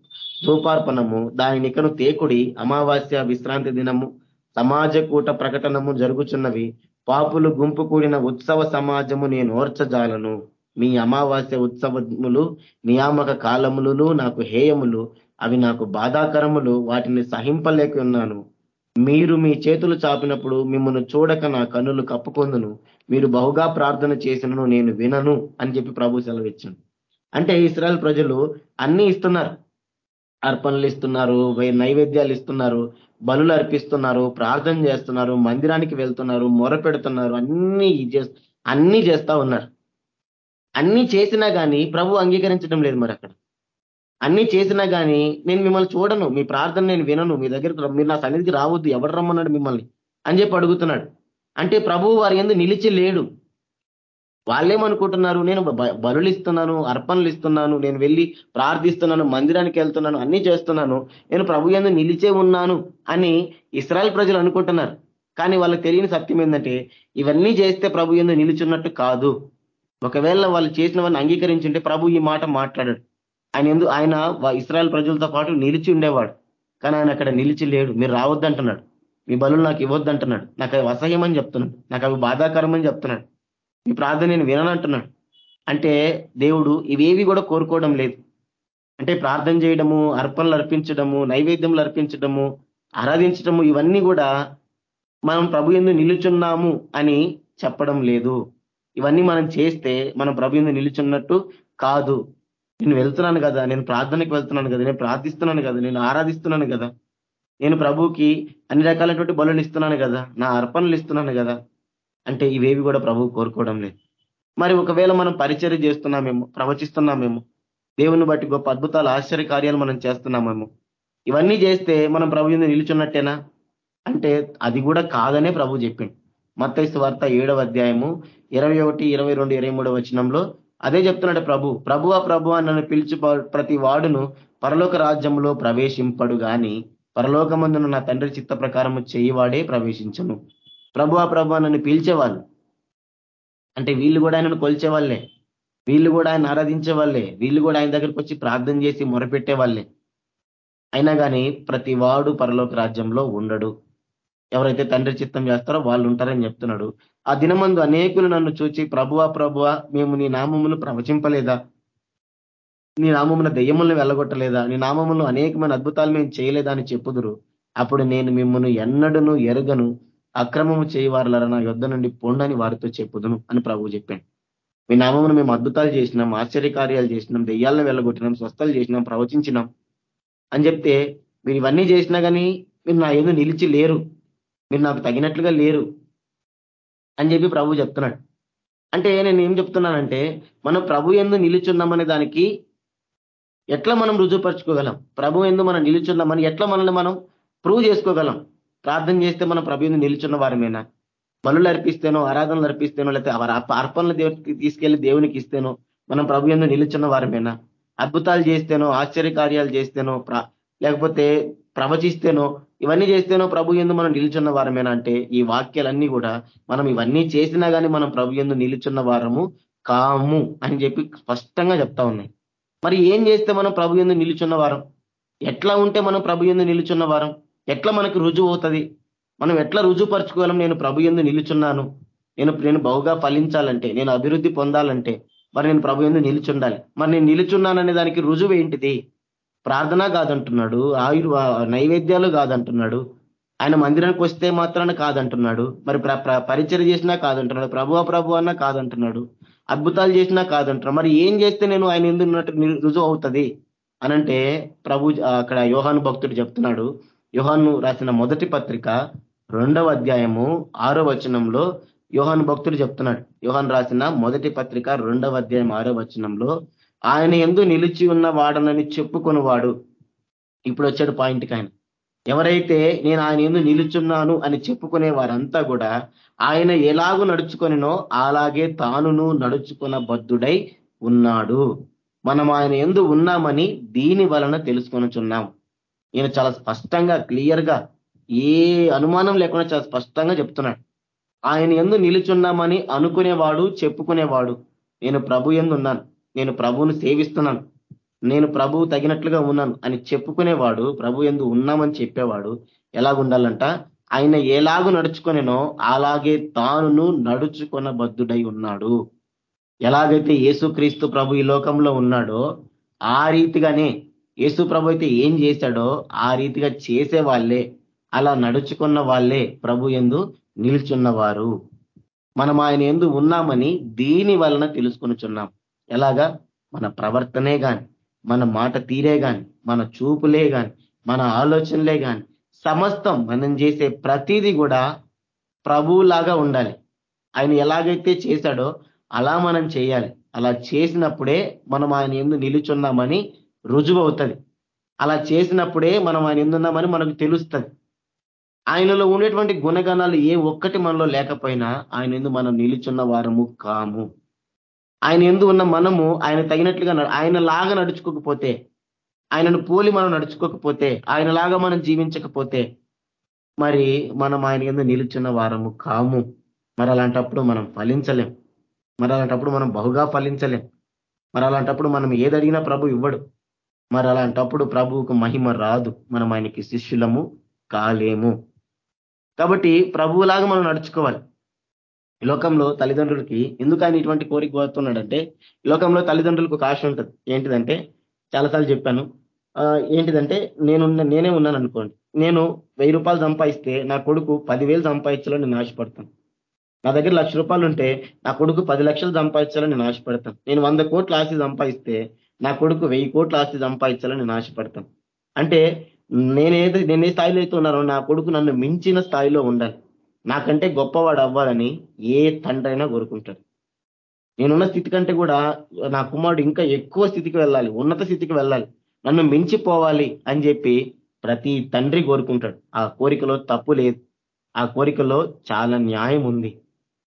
రూపార్పణము. దాని నికను తేకుడి అమావాస్య విశ్రాంతి దినము. సమాజ కూట ప్రకటనము జరుగుచున్నవి. పాపులు గుంపు కూడిన ఉత్సవ సమాజము నేను ఓర్చజాలను. మీ అమావాస్య ఉత్సవములు నియామక కాలములు నాకు హేయములు అవి నాకు బాధాకరములు వాటిని సహింపలేక ఉన్నాను మీరు మీ చేతులు చాపినప్పుడు మిమ్మల్ని చూడక నా కన్నులు కప్పుకొందును. మీరు బహుగా ప్రార్థన చేసినను నేను వినను అని చెప్పి ప్రభు సెలవిచ్చాను అంటే ఇస్రాయల్ ప్రజలు అన్ని ఇస్తున్నారు. అర్పణలు ఇస్తున్నారు నైవేద్యాలు ఇస్తున్నారు బలులు అర్పిస్తున్నారు ప్రార్థన చేస్తున్నారు మందిరానికి వెళ్తున్నారు మొర పెడుతున్నారు అన్ని అన్ని చేస్తా ఉన్నారు. అన్నీ చేసినా కానీ ప్రభు అంగీకరించడం లేదు మరి అక్కడ. అన్నీ చేసినా కానీ నేను మిమ్మల్ని చూడను మీ ప్రార్థన నేను వినను మీ దగ్గరికి మీరు నా సన్నిధికి రావద్దు ఎవడు రమ్మన్నాడు మిమ్మల్ని? అని చెప్పి అడుగుతున్నాడు. అంటే ప్రభు వారి ఎందు నిలిచి లేడు. వాళ్ళేమనుకుంటున్నారు నేను బలులు ఇస్తున్నాను అర్పణలు ఇస్తున్నాను నేను వెళ్ళి ప్రార్థిస్తున్నాను మందిరానికి వెళ్తున్నాను అన్ని చేస్తున్నాను నేను ప్రభు ఎందు నిలిచే ఉన్నాను అని ఇస్రాయల్ ప్రజలు అనుకుంటున్నారు. కానీ వాళ్ళకి తెలియని సత్యం ఏంటంటే ఇవన్నీ చేస్తే ప్రభు ఎందు నిలిచున్నట్టు కాదు. ఒకవేళ వాళ్ళు చేసినవన్నీ అంగీకరించుంటే ప్రభు ఈ మాట మాట్లాడాడు. ఆయన ఎందు ఆయన ఇస్రాయల్ ప్రజలతో పాటు నిలిచి ఉండేవాడు. కానీ ఆయన అక్కడ నిలిచి లేడు. మీరు రావద్దంటున్నాడు. మీ బలు నాకు ఇవ్వద్దంటున్నాడు. నాకు అవి అసహ్యమని చెప్తున్నాడు. నాకు అవి బాధాకరమని చెప్తున్నాడు. మీ ప్రార్థన నేను విననంటున్నాడు అంటే దేవుడు ఇవేవి కూడా కోరుకోవడం లేదు. అంటే ప్రార్థన చేయడము అర్పణలు అర్పించడము నైవేద్యములు అర్పించడము ఆరాధించడము ఇవన్నీ కూడా మనం ప్రభు ఎందు నిలుచున్నాము అని చెప్పడం లేదు. ఇవన్నీ మనం చేస్తే మనం ప్రభు ఎందు నిలుచున్నట్టు కాదు. నేను వెళ్తున్నాను కదా నేను ప్రార్థనకి వెళ్తున్నాను కదా నేను ప్రార్థిస్తున్నాను కదా నేను ఆరాధిస్తున్నాను కదా. నేను ప్రభుకి అన్ని రకాలైనటువంటి బలులు ఇస్తున్నాను కదా నా అర్పణలు ఇస్తున్నాను కదా. అంటే ఇవేవి కూడా ప్రభు కోరుకోవడం లేదు. మరి ఒకవేళ మనం పరిచర్య చేస్తున్నామేమో ప్రవచిస్తున్నామేమో దేవుని బట్టి గొప్ప అద్భుతాలు ఆశ్చర్య కార్యాలు మనం చేస్తున్నామేమో ఇవన్నీ చేస్తే మనం ప్రభు నిలుచున్నట్టేనా? అంటే అది కూడా కాదనే ప్రభు చెప్పిండు. మత్తైసు వార్త ఏడవ అధ్యాయము ఇరవై ఒకటి ఇరవై రెండు ఇరవై మూడవ వచనంలో అదే చెప్తున్నాడు ప్రభు. ప్రభువ ప్రభు నన్ను పిలిచి ప్రతి వాడును పరలోక రాజ్యంలో ప్రవేశింపడు గాని పరలోకమందున నా తండ్రి చిత్త ప్రకారము చేయివాడే ప్రవేశించను. ప్రభువ ప్రభు నన్ను పిలిచేవాళ్ళు. అంటే వీళ్ళు కూడా ఆయనను కొలిచే వాళ్ళే వీళ్ళు కూడా ఆయన ఆరాధించే వాళ్ళే వీళ్ళు కూడా ఆయన దగ్గరికి వచ్చి ప్రార్థన చేసి మొరపెట్టే వాళ్ళే అయినా కానీ ప్రతి వాడు పరలోక రాజ్యంలో ఉండడు. ఎవరైతే తండ్రి చిత్తం చేస్తారో వాళ్ళు ఉంటారని చెప్తున్నాడు. ఆ దినమందు అనేకులు నన్ను చూచి ప్రభువా ప్రభువా మేము నీ నామమును ప్రవచింపలేదా? నీ నామమున దెయ్యములను వెళ్ళగొట్టలేదా? నీ నామములు అనేకమైన అద్భుతాలు మేము చేయలేదా అని చెప్పుదురు. అప్పుడు నేను మిమ్మల్ని ఎన్నడను ఎరగను. అక్రమము చేయవారులరా నా యుద్ధ నుండి పొండని వారితో చెప్పుదును అని ప్రభువు చెప్పాను మీ నామమును మేము అద్భుతాలు చేసినాం ఆశ్చర్యకార్యాలు చేసినాం దెయ్యాలను వెళ్ళగొట్టినాం స్వస్థలు చేసినాం ప్రవచించినాం అని చెప్తే మీరు ఇవన్నీ చేసినా కానీ మీరు నా ఏదో నిలిచి లేరు. మీరు నాకు తగినట్లుగా లేరు అని చెప్పి ప్రభు చెప్తున్నాడు. అంటే నేను ఏం చెప్తున్నానంటే మనం ప్రభు ఎందు నిలుచున్నామనే దానికి ఎట్లా మనం రుజువుపరచుకోగలం? ప్రభు ఎందు మనం నిలుచున్నామని ఎట్లా మనల్ని మనం ప్రూవ్ చేసుకోగలం? ప్రార్థన చేస్తే మనం ప్రభు ఎందు నిలుచున్న వారమేనా? బలులు అర్పిస్తేనో ఆరాధనలు అర్పిస్తేనో లేకపోతే అర్పణలు దేవుడికి తీసుకెళ్ళి దేవునికి ఇస్తేనో మనం ప్రభు ఎందు నిలుచున్న వారమేనా? అద్భుతాలు చేస్తేనో ఆశ్చర్య కార్యాలు చేస్తేనో లేకపోతే ప్రవచిస్తేనో ఇవన్నీ చేస్తేనో ప్రభు ఎందు మనం నిలుచున్న వారమేనా అంటే ఈ వాక్యాలన్నీ కూడా మనం ఇవన్నీ చేసినా కానీ మనం ప్రభు ఎందు నిలుచున్న వారము కాము అని చెప్పి స్పష్టంగా చెప్తా ఉన్నాయి. మరి ఏం చేస్తే మనం ప్రభు ఎందు నిలుచున్న వారం? ఎట్లా ఉంటే మనం ప్రభు ఎందు నిలుచున్న వారం? ఎట్లా మనకు రుజువు అవుతుంది? మనం ఎట్లా రుజువుపరచుకోగలం నేను ప్రభు ఎందు నిలుచున్నాను. నేను నేను బహుగా ఫలించాలంటే నేను అభివృద్ధి పొందాలంటే మరి నేను ప్రభు ఎందు నిలుచుండాలి. మరి నేను నిలుచున్నాననే దానికి రుజువు ఏంటిది? ప్రార్థన కాదంటున్నాడు ఆయుర్ నైవేద్యాలు కాదంటున్నాడు ఆయన మందిరానికి వస్తే మాత్రాన కాదంటున్నాడు మరి పరిచయం చేసినా కాదంటున్నాడు ప్రభు ప్రభు అన్నా కాదంటున్నాడు అద్భుతాలు చేసినా కాదంటున్నాడు మరి ఏం చేస్తే నేను ఆయన ఎందుకున్నట్టు రుజువు అవుతుంది? అనంటే ప్రభు అక్కడ యోహాను భక్తుడు చెప్తున్నాడు యోహాను రాసిన మొదటి పత్రిక రెండవ అధ్యాయము ఆరో వచనంలో యోహాను భక్తుడు చెప్తున్నాడు యోహాన్ రాసిన మొదటి పత్రిక రెండవ అధ్యాయం ఆరో వచనంలో ఆయన ఎందు నిలిచి ఉన్న వాడనని చెప్పుకునేవాడు. ఇప్పుడు వచ్చాడు పాయింట్కి ఆయన. ఎవరైతే నేను ఆయన ఎందు నిలుచున్నాను అని చెప్పుకునే వారంతా కూడా ఆయన ఎలాగూ నడుచుకొనినో అలాగే తానును నడుచుకున్న బద్ధుడై ఉన్నాడు. మనం ఆయన ఎందు ఉన్నామని దీని వలన తెలుసుకొనుచున్నాం. ఈయన చాలా స్పష్టంగా క్లియర్గా ఏ అనుమానం లేకుండా చాలా స్పష్టంగా చెప్తున్నాడు. ఆయన ఎందు నిలుచున్నామని అనుకునేవాడు చెప్పుకునేవాడు. నేను ప్రభు ఎందు ఉన్నాను. నేను ప్రభువును సేవిస్తున్నాను. నేను ప్రభువు తగినట్లుగా ఉన్నాను అని చెప్పుకునేవాడు ప్రభు ఎందు ఉన్నామని చెప్పేవాడు ఎలాగుండాలంట? ఆయన ఎలాగూ నడుచుకునేనో అలాగే తానును నడుచుకొన బద్ధుడై ఉన్నాడు. ఎలాగైతే యేసుక్రీస్తు ప్రభు ఈ లోకంలో ఉన్నాడో ఆ రీతిగానే యేసు ప్రభు అయితే ఏం చేశాడో ఆ రీతిగా చేసే వాళ్ళే అలా నడుచుకున్న వాళ్ళే ప్రభు ఎందు నిల్చున్నవారు. మనం ఆయన ఎందు ఉన్నామని దీని వలన తెలుసుకొనిచున్నాం. ఎలాగా? మన ప్రవర్తనే కానీ మన మాట తీరే కానీ మన చూపులే కానీ మన ఆలోచనలే కానీ సమస్తం మనం చేసే ప్రతిదీ కూడా ప్రభువులాగా ఉండాలి. ఆయన ఎలాగైతే చేశాడో అలా మనం చేయాలి. అలా చేసినప్పుడే మనం ఆయన ఎందు నిలుచున్నామని రుజువు అవుతుంది అలా చేసినప్పుడే మనం ఆయన ఎందున్నామని మనకు తెలుస్తుంది. ఆయనలో ఉండేటువంటి గుణగణాలు ఏ ఒక్కటి మనలో లేకపోయినా ఆయన ఎందు మనం నిలుచున్న వారము కాము. ఆయన ఎందు ఉన్న మనము ఆయన తగినట్లుగా ఆయన లాగా నడుచుకోకపోతే ఆయనను పోలి మనం నడుచుకోకపోతే ఆయనలాగా మనం జీవించకపోతే మరి మనం ఆయన ఎందు నిలుచున్న వారము కాము. మరి అలాంటప్పుడు మనం ఫలించలేం. మరి అలాంటప్పుడు మనం బహుగా ఫలించలేం. మరి అలాంటప్పుడు మనం ఏదడిగినా ప్రభు ఇవ్వడు. మరి అలాంటప్పుడు ప్రభువుకు మహిమ రాదు. మనం ఆయనకి శిష్యులము కాలేము. కాబట్టి ప్రభువులాగా మనం నడుచుకోవాలి. లోకంలో తల్లిదండ్రులకి ఎందుకు ఆయన ఇటువంటి కోరిక కోరుతున్నాడంటే లోకంలో తల్లిదండ్రులకు ఒక ఆశ ఉంటుంది. ఏంటిదంటే చాలాసార్లు చెప్పాను. ఏంటిదంటే నేను నేనే ఉన్నాను అనుకోండి. నేను వెయ్యి రూపాయలు సంపాదిస్తే నా కొడుకు పదివేలు సంపాదించాలని నేను ఆశపడతాను. నా దగ్గర లక్ష రూపాయలు ఉంటే నా కొడుకు పది లక్షలు సంపాదించాలని నేను ఆశపడతాను. నేను వంద కోట్ల ఆస్తి సంపాదిస్తే నా కొడుకు వెయ్యి కోట్ల ఆస్తి సంపాదించాలని నేను ఆశపడతాను. అంటే నేనేది నేను ఏ స్థాయిలో అయితే ఉన్నానో నా కొడుకు నన్ను మించిన స్థాయిలో ఉండాలి. నాకంటే గొప్పవాడు అవ్వాలని ఏ తండ్రి అయినా కోరుకుంటాడు. నేనున్న స్థితి కంటే కూడా నా కుమారుడు ఇంకా ఎక్కువ స్థితికి వెళ్ళాలి ఉన్నత స్థితికి వెళ్ళాలి నన్ను మించిపోవాలి అని చెప్పి ప్రతి తండ్రి కోరుకుంటాడు. ఆ కోరికలో తప్పు లేదు. ఆ కోరికలో చాలా న్యాయం ఉంది.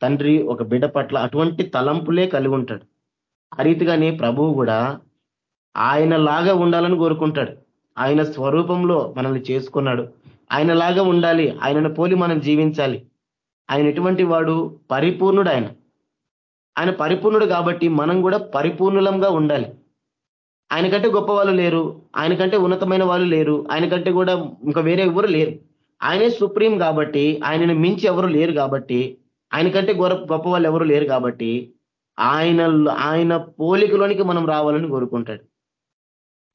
తండ్రి ఒక బిడ్డ పట్ల అటువంటి తలంపులే కలిగి ఉంటాడు. ఆ రీతిగానే ప్రభువు కూడా ఆయన లాగా ఉండాలని కోరుకుంటాడు. ఆయన స్వరూపంలో మనల్ని చేసుకున్నాడు. ఆయనలాగా ఉండాలి. ఆయనను పోలి మనం జీవించాలి. ఆయన ఎటువంటి వాడు? పరిపూర్ణుడు ఆయన. ఆయన పరిపూర్ణుడు కాబట్టి మనం కూడా పరిపూర్ణులంగా ఉండాలి. ఆయనకంటే గొప్ప వాళ్ళు లేరు. ఆయనకంటే ఉన్నతమైన వాళ్ళు లేరు. ఆయనకంటే కూడా ఇంకా వేరే ఎవరు లేరు. ఆయనే సుప్రీం కాబట్టి ఆయనను మించి ఎవరు లేరు కాబట్టి ఆయనకంటే గొప్ప వాళ్ళు ఎవరు లేరు కాబట్టి ఆయన ఆయన పోలికలోనికి మనం రావాలని కోరుకుంటాడు.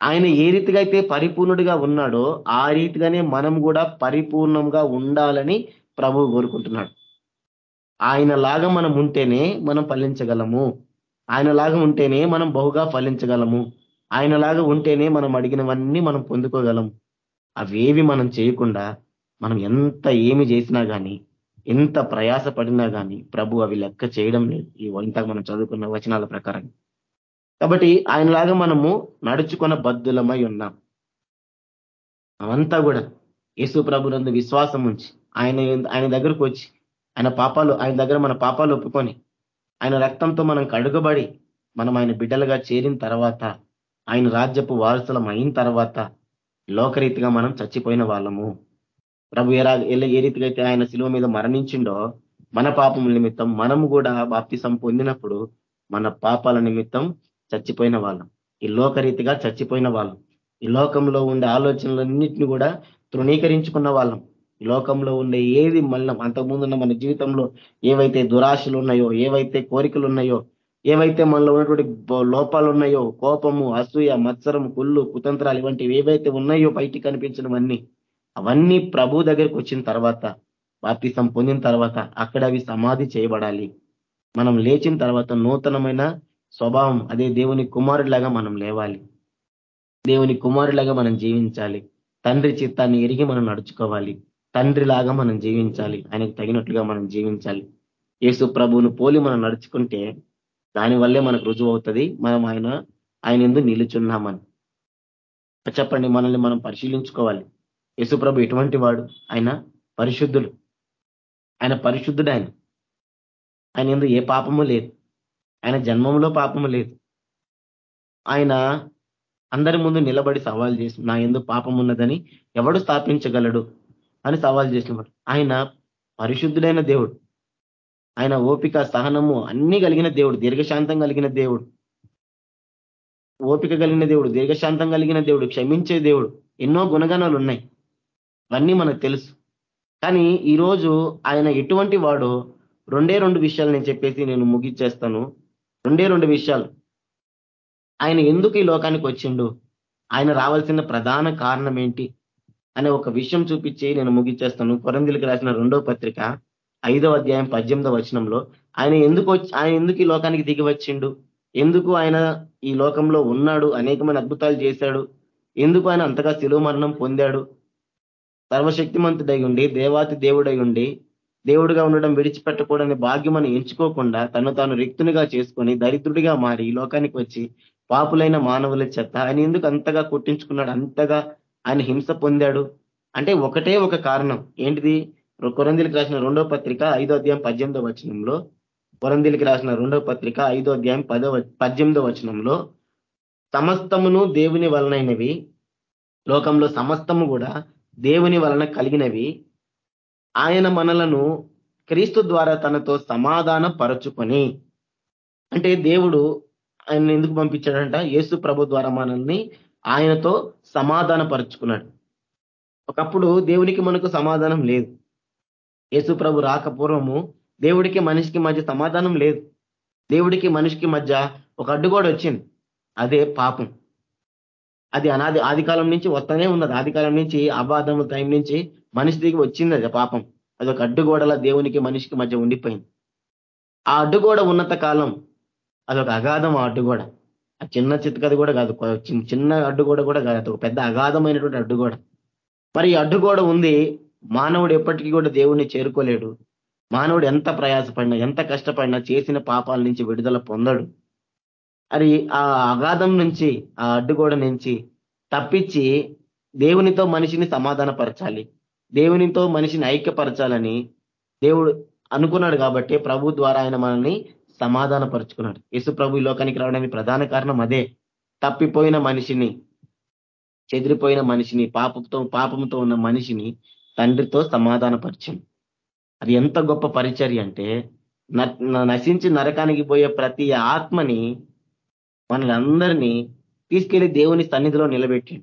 ఆయన ఏ రీతిగా అయితే పరిపూర్ణుడిగా ఉన్నాడో ఆ రీతిగానే మనం కూడా పరిపూర్ణంగా ఉండాలని ప్రభువు కోరుకుంటున్నాడు. ఆయన లాగా మనం ఉంటేనే మనం ఫలించగలము. ఆయన లాగా ఉంటేనే మనం బహుగా ఫలించగలము. ఆయనలాగా ఉంటేనే మనం అడిగినవన్నీ మనం పొందుకోగలం అవేవి మనం చేయకుండా మనం ఎంత ఏమి చేసినా కానీ ఎంత ప్రయాస పడినా కానీ ప్రభు అవి లెక్క చేయడం లేదు. ఈ ఇంతకు మనం చదువుకున్న వచనాల ప్రకారం కాబట్టి ఆయనలాగా మనము నడుచుకున్న బద్దులమై ఉన్నాం. అవంతా కూడా యేసు ప్రభునందు విశ్వాసం ఉంచి ఆయన ఆయన దగ్గరకు వచ్చి ఆయన పాపాలు ఆయన దగ్గర మన పాపాలు ఒప్పుకొని ఆయన రక్తంతో మనం కడుగబడి మనం ఆయన బిడ్డలుగా చేరిన తర్వాత ఆయన రాజ్యపు వారసులం అయిన తర్వాత లోకరీతిగా మనం చచ్చిపోయిన వాళ్ళము. ప్రభు ఏ ఏ రీతిగా అయితే ఆయన శిలువ మీద మరణించిండో మన పాపం నిమిత్తం మనము కూడా బాప్తిసం పొందినప్పుడు మన పాపాల నిమిత్తం చచ్చిపోయిన వాళ్ళం. ఈ లోకరీతిగా చచ్చిపోయిన వాళ్ళం. ఈ లోకంలో ఉండే ఆలోచనలన్నింటినీ కూడా తృణీకరించుకున్న వాళ్ళం. ఈ లోకంలో ఉండే ఏది మళ్ళీ అంతకుముందున్న మన జీవితంలో ఏవైతే దురాశలు ఉన్నాయో ఏవైతే కోరికలు ఉన్నాయో ఏవైతే మనలో ఉన్నటువంటి లోపాలు ఉన్నాయో కోపము అసూయ మత్సరం కుళ్ళు కుతంత్రాలు ఇవంటివి ఏవైతే ఉన్నాయో బయటికి కనిపించడం అన్ని అవన్నీ ప్రభు దగ్గరికి వచ్చిన తర్వాత బాప్తిసం పొందిన తర్వాత అక్కడ అవి సమాధి చేయబడాలి. మనం లేచిన తర్వాత నూతనమైన స్వభావం అదే దేవుని కుమారుడిలాగా మనం లేవాలి. దేవుని కుమారుడిలాగా మనం జీవించాలి. తండ్రి చిత్తాన్ని ఎరిగి మనం నడుచుకోవాలి. తండ్రిలాగా మనం జీవించాలి. ఆయనకు తగినట్లుగా మనం జీవించాలి. యేసు ప్రభువును పోలి మనం నడుచుకుంటే దానివల్లే మనకు రుజువు అవుతుంది. మనం ఆయన ఆయన ఎందు నిలుచున్నామని. చెప్పండి మనల్ని మనం పరిశీలించుకోవాలి. యేసుప్రభు ఎటువంటి వాడు? ఆయన పరిశుద్ధుడు. ఆయన పరిశుద్ధుడు ఆయన. ఆయన ఎందు ఏ పాపము లేదు. ఆయన జన్మంలో పాపము లేదు. ఆయన అందరి ముందు నిలబడి సవాల్ చేసి నా ఎందు పాపం ఉన్నదని ఎవడు స్థాపించగలడు అని సవాల్ చేసినవాడు. ఆయన పరిశుద్ధుడైన దేవుడు. ఆయన ఓపిక సహనము అన్ని కలిగిన దేవుడు దీర్ఘశాంతం కలిగిన దేవుడు. ఓపిక కలిగిన దేవుడు దీర్ఘశాంతం కలిగిన దేవుడు క్షమించే దేవుడు. ఎన్నో గుణగణాలు ఉన్నాయి. అవన్నీ మనకు తెలుసు. కానీ ఈరోజు ఆయన ఎటువంటి వాడో రెండే రెండు విషయాలు నేను చెప్పేసి నేను ముగిచ్చేస్తాను. రెండే రెండు విషయాలు. ఆయన ఎందుకు ఈ లోకానికి వచ్చిండు? ఆయన రావాల్సిన ప్రధాన కారణం ఏంటి? అనే ఒక విషయం చూపించి నేను ముగించేస్తాను. కొరందిలికి రాసిన రెండో పత్రిక ఐదవ అధ్యాయం పద్దెనిమిదవ వచనంలో ఆయన ఎందుకు ఆయన ఎందుకు ఈ లోకానికి దిగి వచ్చిండు? ఎందుకు ఆయన ఈ లోకంలో ఉన్నాడు? అనేకమైన అద్భుతాలు చేశాడు. ఎందుకు ఆయన అంతగా శిలువ మరణం పొందాడు? సర్వశక్తిమంతుడై ఉండి దేవాతి దేవుడై ఉండి దేవుడిగా ఉండడం విడిచిపెట్టకూడని భాగ్యమని ఎంచుకోకుండా తను తాను రిక్తునిగా చేసుకొని దరిద్రుడిగా మారి ఈ లోకానికి వచ్చి పాపులైన మానవుల చెత్త ఆయన ఎందుకు అంతగా కొట్టించుకున్నాడు? అంతగా ఆయన హింస పొందాడు? అంటే ఒకటే ఒక కారణం. ఏంటిది? కొరందిలికి రాసిన రెండో పత్రిక ఐదో అధ్యాయం పద్దెనిమిదో వచనంలో కొరందిలికి రాసిన రెండో పత్రిక ఐదో అధ్యాయం పదో పద్దెనిమిదో వచనంలో సమస్తమును దేవుని వలనైనవి లోకంలో సమస్తము కూడా దేవుని వలన కలిగినవి ఆయన మనలను క్రీస్తు ద్వారా తనతో సమాధాన పరచుకొని అంటే దేవుడు ఆయన ఎందుకు పంపించాడంట? యేసు ప్రభు ద్వారా మనల్ని ఆయనతో సమాధాన పరుచుకున్నాడు ఒకప్పుడు దేవునికి మనకు సమాధానం లేదు. యేసు ప్రభు రాకపూర్వము దేవుడికి మనిషికి మధ్య సమాధానం లేదు. దేవుడికి మనిషికి మధ్య ఒక అడ్డుగోడ వచ్చింది. అదే పాపం. అది అనాది ఆదికాలం నుంచి వస్తూనే ఉన్నది. ఆదికాలం నుంచి అబాధము టైం నుంచి మనిషి దిగి వచ్చింది అది పాపం. అది ఒక అడ్డుగోడల దేవునికి మనిషికి మధ్య ఉండిపోయింది. ఆ అడ్డుగోడ ఉన్నత కాలం అదొక అగాధం ఆ అడ్డుగోడ. ఆ చిన్న చిత్తకది కూడా కాదు చిన్న అడ్డుగోడ కూడా కాదు అదొక ఒక పెద్ద అగాధమైనటువంటి అడ్డుగోడ. మరి ఈ అడ్డుగోడ ఉంది మానవుడు ఎప్పటికీ కూడా దేవుణ్ణి చేరుకోలేడు. మానవుడు ఎంత ప్రయాసపడినా ఎంత కష్టపడినా చేసిన పాపాల నుంచి విడుదల పొందడు. అది ఆ అగాధం నుంచి ఆ అడ్డుగోడ నుంచి తప్పించి దేవునితో మనిషిని సమాధానపరచాలి. దేవునితో మనిషిని ఐక్యపరచాలని దేవుడు అనుకున్నాడు కాబట్టి ప్రభు ద్వారా ఆయన మనల్ని సమాధానపరుచుకున్నాడు. యేసు ప్రభు ఈ లోకానికి రావడానికి ప్రధాన కారణం అదే. తప్పిపోయిన మనిషిని చెదిరిపోయిన మనిషిని పాపంతో పాపంతో ఉన్న మనిషిని తండ్రితో సమాధానపరిచింది అది ఎంత గొప్ప పరిచర్య అంటే నశించి నరకానికి పోయే ప్రతి ఆత్మని మనల్ని తీసుకెళ్ళి దేవుని సన్నిధిలో నిలబెట్టి.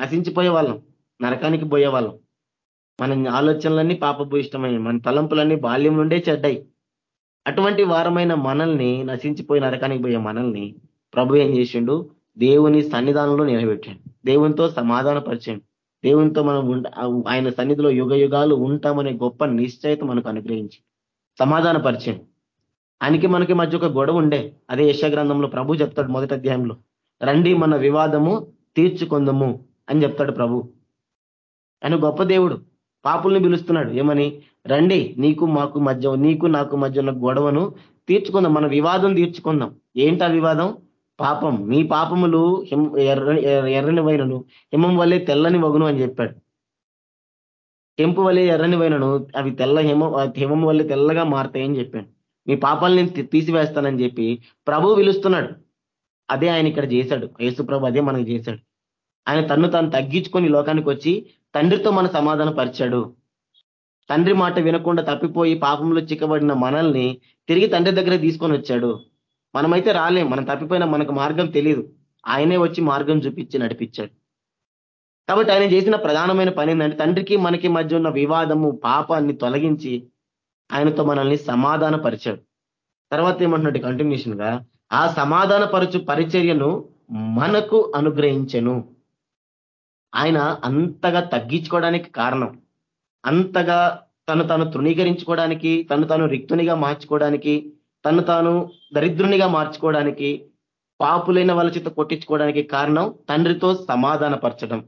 నశించిపోయే వాళ్ళం నరకానికి పోయే వాళ్ళం. మన ఆలోచనలన్నీ పాపభూయిష్టమైన మన తలంపులన్నీ బాల్యం నుండే చెడ్డాయి. అటువంటి వారమైన మనల్ని నశించిపోయిన నరకానికి పోయే మనల్ని ప్రభు ఏం చేసిండు? దేవుని సన్నిధానంలో నిలబెట్టాడు. దేవునితో సమాధాన పరిచయం దేవునితో మనం ఆయన సన్నిధిలో యుగ యుగాలు ఉంటామనే గొప్ప నిశ్చయిత మనకు అనుగ్రహించి సమాధాన పరిచయం ఆయనకి మనకి మధ్య ఒక గొడవ ఉండే. అదే యశగ్రంథంలో ప్రభు చెప్తాడు మొదటి అధ్యాయంలో. రండి మన వివాదము తీర్చుకుందము అని చెప్తాడు ప్రభు. ఆయన గొప్ప దేవుడు. పాపుల్ని పిలుస్తున్నాడు. ఏమని? రండి నీకు మాకు మధ్య నీకు నాకు మధ్య ఉన్న గొడవను తీర్చుకుందాం. మన వివాదం తీర్చుకుందాం. ఏంటి ఆ వివాదం? పాపం. మీ పాపములు ఎర్రని ఎర్రని వైనను హిమం వల్లే తెల్లని వగును అని చెప్పాడు. కెంపు వల్లే ఎర్రని వైనను అవి తెల్ల హిమ హిమం వల్లే తెల్లగా మారతాయని చెప్పాడు. మీ పాపాలు నేను తీసివేస్తానని చెప్పి ప్రభు పిలుస్తున్నాడు. అదే ఆయన ఇక్కడ చేశాడు. యేసు ప్రభు అదే మనకు చేశాడు. ఆయన తన్ను తాను తగ్గించుకొని లోకానికి వచ్చి తండ్రితో మన సమాధాన పరిచాడు. తండ్రి మాట వినకుండా తప్పిపోయి పాపంలో చిక్కబడిన మనల్ని తిరిగి తండ్రి దగ్గర తీసుకొని వచ్చాడు. మనమైతే రాలేం మనం తప్పిపోయిన మనకు మార్గం తెలియదు ఆయనే వచ్చి మార్గం చూపించి నడిపించాడు. కాబట్టి ఆయన చేసిన ప్రధానమైన పని ఏంటంటే తండ్రికి మనకి మధ్య ఉన్న వివాదము పాపాన్ని తొలగించి ఆయనతో మనల్ని సమాధాన పరిచాడు తర్వాత ఏమంటున్నట్టు కంటిన్యూషన్గా? ఆ సమాధాన పరచు పరిచర్యను మనకు అనుగ్రహించను. ఆయన అంతగా తగ్గించుకోవడానికి కారణం. అంతగా తను తాను తృణీకరించుకోవడానికి తను తాను రిక్తునిగా మార్చుకోవడానికి తను తాను దరిద్రునిగా మార్చుకోవడానికి పాపులైన వాళ్ళ చేత కొట్టించుకోవడానికి కారణం తండ్రితో సమాధానపరచడం.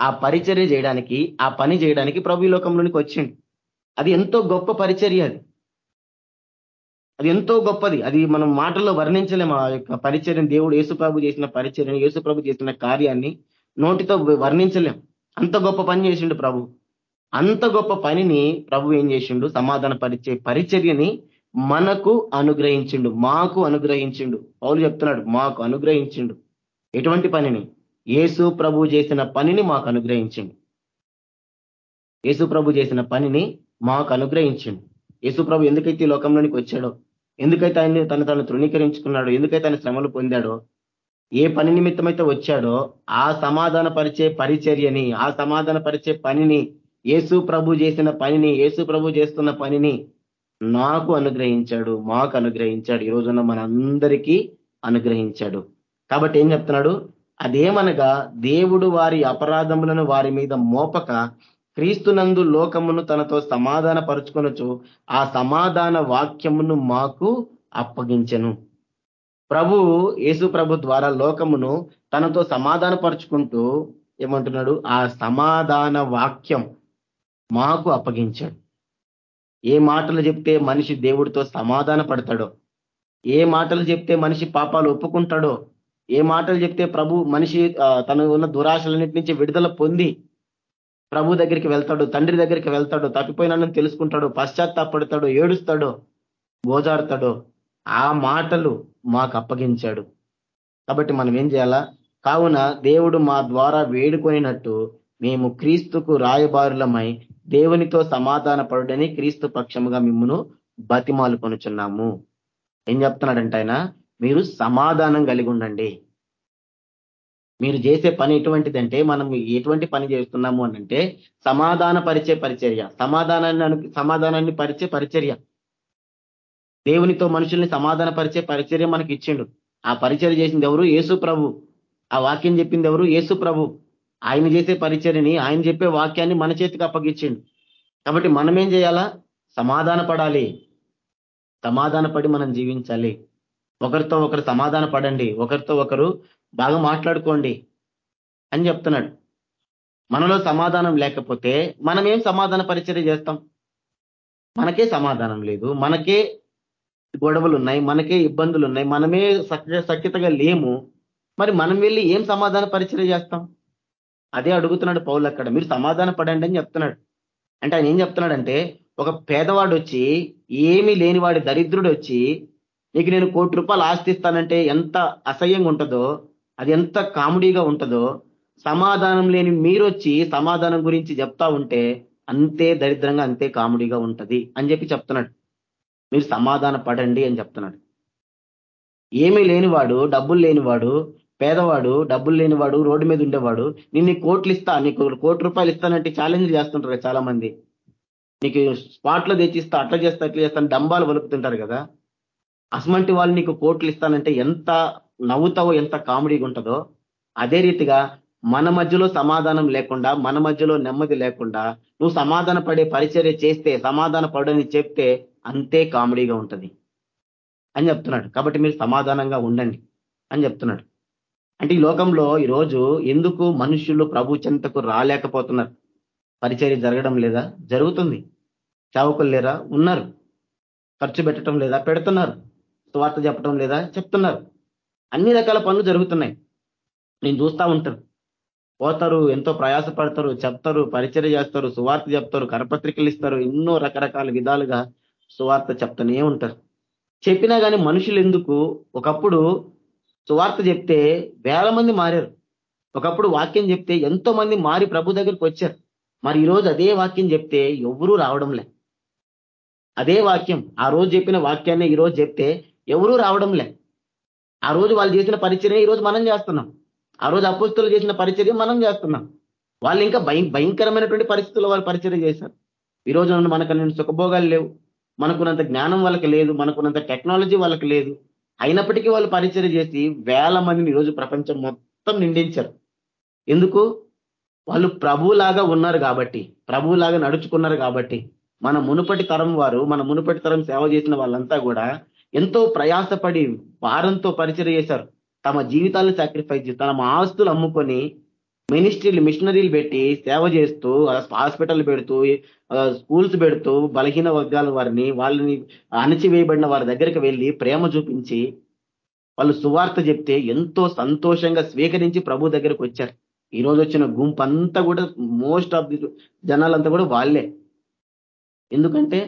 ఆ పరిచర్య చేయడానికి ఆ పని చేయడానికి ప్రభు లోకంలోనికి వచ్చింది అది ఎంతో గొప్ప పరిచర్య అది. అది ఎంతో గొప్పది. అది మనం మాటల్లో వర్ణించలేము. ఆ యొక్క పరిచర్యను దేవుడు యేసుప్రభు చేసిన పరిచర్యను యేసుప్రభు చేసిన కార్యాన్ని నోటితో వర్ణించలేం. అంత గొప్ప పని చేసిండు ప్రభు. అంత గొప్ప పనిని ప్రభు ఏం చేసిండు? సమాధాన పరిచే పరిచర్యని మనకు అనుగ్రహించిండు. మాకు అనుగ్రహించిండు. పౌలు చెప్తున్నాడు మాకు అనుగ్రహించిండు. ఎటువంటి పనిని? యేసు ప్రభు చేసిన పనిని మాకు అనుగ్రహించిండు. యేసు ప్రభు చేసిన పనిని మాకు అనుగ్రహించిండు. యేసు ప్రభు ఎందుకైతే ఈ లోకంలోనికి వచ్చాడో ఎందుకైతే ఆయన తను తను తృణీకరించుకున్నాడో ఎందుకైతే ఆయన శ్రమలు పొందాడో ఏ పని నిమిత్తమైతే వచ్చాడో ఆ సమాధాన పరిచే పరిచర్యని ఆ సమాధాన పరిచే పనిని యేసు ప్రభు చేసిన పనిని యేసు ప్రభు చేస్తున్న పనిని నాకు అనుగ్రహించాడు మాకు అనుగ్రహించాడు. ఈ రోజున మనందరికీ అనుగ్రహించాడు. కాబట్టి ఏం చెప్తున్నాడు? అదేమనగా దేవుడు వారి అపరాధములను వారి మీద మోపక క్రీస్తునందు లోకమును తనతో సమాధాన పరుచుకొనొచ్చు ఆ సమాధాన వాక్యమును మాకు అప్పగించను. ప్రభు యేసు ప్రభు ద్వారా లోకమును తనతో సమాధాన పరుచుకుంటూ ఏమంటున్నాడు? ఆ సమాధాన వాక్యం మాకు అప్పగించాడు. ఏ మాటలు చెప్తే మనిషి దేవుడితో సమాధాన పడతాడో ఏ మాటలు చెప్తే మనిషి పాపాలు ఒప్పుకుంటాడో ఏ మాటలు చెప్తే ప్రభు మనిషి తను ఉన్న దురాశలన్నిటి నుంచి విడుదల పొంది ప్రభు దగ్గరికి వెళ్తాడు తండ్రి దగ్గరికి వెళ్తాడు తప్పిపోయినానని తెలుసుకుంటాడు పశ్చాత్తాపడతాడు ఏడుస్తాడు గోజాడతాడు ఆ మాటలు మాకు అప్పగించాడు. కాబట్టి మనం ఏం చేయాలా? కావున దేవుడు మా ద్వారా వేడుకొనినట్టు మేము క్రీస్తుకు రాయబారులమై దేవునితో సమాధాన పడుడని క్రీస్తు పక్షముగా మిమ్మను బతిమాలు కొనుచున్నాము ఏం చెప్తున్నాడంటే ఆయన? మీరు సమాధానం కలిగి ఉండండి మీరు చేసే పని ఎటువంటిదంటే మనం ఎటువంటి పని చేస్తున్నాము అనంటే సమాధాన పరిచే పరిచర్య. సమాధానాన్ని సమాధానాన్ని పరిచే పరిచర్య. దేవునితో మనుషుల్ని సమాధాన పరిచే పరిచర్య మనకి ఇచ్చిండు. ఆ పరిచర్య చేసింది ఎవరు? యేసు ప్రభు. ఆ వాక్యం చెప్పింది ఎవరు? యేసు ప్రభు. ఆయన చేసే పరిచర్ని ఆయన చెప్పే వాక్యాన్ని మన చేతికి అప్పగించిండు కాబట్టి మనం ఏం చేయాలా? సమాధాన పడాలి సమాధాన పడి మనం జీవించాలి. ఒకరితో ఒకరు సమాధాన పడండి ఒకరితో ఒకరు బాగా మాట్లాడుకోండి అని చెప్తున్నాడు. మనలో సమాధానం లేకపోతే మనం ఏం సమాధాన పరిచర్య చేస్తాం? మనకే సమాధానం లేదు. మనకే గొడవలు ఉన్నాయి మనకే ఇబ్బందులు ఉన్నాయి మనమే సఖ్యతగా లేము మరి మనం వెళ్ళి ఏం సమాధాన పరిచయం చేస్తాం? అదే అడుగుతున్నాడు పౌలు అక్కడ. మీరు సమాధాన పడండి అని చెప్తున్నాడు. అంటే ఆయన ఏం చెప్తున్నాడంటే ఒక పేదవాడు వచ్చి ఏమీ లేనివాడి దరిద్రుడు వచ్చి నీకు నేను కోటి రూపాయలు ఆస్తిస్తానంటే ఎంత అసహ్యంగా ఉంటుందో అది ఎంత కామెడీగా ఉంటుందో సమాధానం లేని మీరొచ్చి సమాధానం గురించి చెప్తా ఉంటే అంతే దరిద్రంగా అంతే కామెడీగా ఉంటది అని చెప్పి చెప్తున్నాడు. మీరు సమాధాన పడండి అని చెప్తున్నాడు. ఏమీ లేనివాడు డబ్బులు లేనివాడు పేదవాడు డబ్బులు లేనివాడు రోడ్డు మీద ఉండేవాడు నిన్ను కోట్లు ఇస్తా నీకు కోటి రూపాయలు ఇస్తానంటే ఛాలెంజ్ చేస్తుంటారు చాలా మంది నీకు స్పాట్లో తెచ్చిస్తా అట్లా చేస్తా అట్లా చేస్తాను డంబాలు వలుపుతుంటారు కదా. అసమంటి వాళ్ళు నీకు కోట్లు ఇస్తానంటే ఎంత నవ్వుతావో ఎంత కామెడీగా ఉంటుందో అదే రీతిగా మన మధ్యలో సమాధానం లేకుండా మన మధ్యలో నెమ్మది లేకుండా నువ్వు సమాధాన పడే పరిచర్య చేస్తే సమాధాన పడని చెప్తే అంతే కామెడీగా ఉంటుంది. అని చెప్తున్నాడు. కాబట్టి మీరు సమాధానంగా ఉండండి అని చెప్తున్నాడు. అంటే ఈ లోకంలో ఈరోజు ఎందుకు మనుషులు ప్రభు చెంతకు రాలేకపోతున్నారు? పరిచర్య జరగడం లేదా? జరుగుతుంది. చావుకులు లేరా? ఉన్నారు. ఖర్చు పెట్టడం లేదా? పెడుతున్నారు. స్వార్థ చెప్పడం లేదా? చెప్తున్నారు. అన్ని రకాల పనులు జరుగుతున్నాయి. నేను చూస్తూ ఉంటాను. పోతారు ఎంతో ప్రయాసపడతారు చెప్తారు పరిచయం చేస్తారు సువార్త చెప్తారు కరపత్రికలు ఇస్తారు ఎన్నో రకరకాల విధాలుగా సువార్త చెప్తూనే ఉంటారు. చెప్పినా కానీ మనుషులు ఎందుకు ఒకప్పుడు సువార్త చెప్తే వేల మంది మారారు. ఒకప్పుడు వాక్యం చెప్తే ఎంతో మంది మారి ప్రభు దగ్గరికి వచ్చారు. మరి ఈరోజు అదే వాక్యం చెప్తే ఎవరూ రావడంలే అదే వాక్యం. ఆ రోజు చెప్పిన వాక్యాన్ని ఈరోజు చెప్తే ఎవరూ రావడంలే ఆ రోజు వాళ్ళు చేసిన పరిచర్య ఈరోజు మనం చేస్తున్నాం. ఆ రోజు అపుస్తులు చేసిన పరిచర్య మనం చేస్తున్నాం. వాళ్ళు ఇంకా భయంకరమైనటువంటి పరిస్థితుల్లో వాళ్ళు పరిచర్య చేశారు. ఈ రోజు మనకు నేను సుఖభోగాలు లేవు. మనకున్నంత జ్ఞానం వాళ్ళకి లేదు మనకున్నంత టెక్నాలజీ వాళ్ళకి లేదు. అయినప్పటికీ వాళ్ళు పరిచయం చేసి వేల మందిని ఈరోజు ప్రపంచం మొత్తం నిండించారు. ఎందుకు? వాళ్ళు ప్రభువులాగా ఉన్నారు కాబట్టి ప్రభులాగా నడుచుకున్నారు కాబట్టి. మన మునుపటి తరం వారు మన మునుపటి తరం సేవ చేసిన వాళ్ళంతా కూడా ఎంతో ప్రయాసపడి వారంతో పరిచయం చేశారు. తమ జీవితాలను సాక్రిఫైస్ చేసి తమ ఆస్తులు అమ్ముకొని మినిస్ట్రీలు మిషనరీలు పెట్టి సేవ చేస్తూ హాస్పిటల్ పెడుతూ స్కూల్స్ పెడుతూ బలహీన వర్గాల వారిని వాళ్ళని అణచివేయబడిన వారి దగ్గరికి వెళ్ళి ప్రేమ చూపించి వాళ్ళు సువార్త చెప్తే ఎంతో సంతోషంగా స్వీకరించి ప్రభు దగ్గరకు వచ్చారు. ఈ రోజు వచ్చిన గుంపు అంతా కూడా మోస్ట్ ఆఫ్ ది జనాలంతా కూడా వాళ్ళే. ఎందుకంటే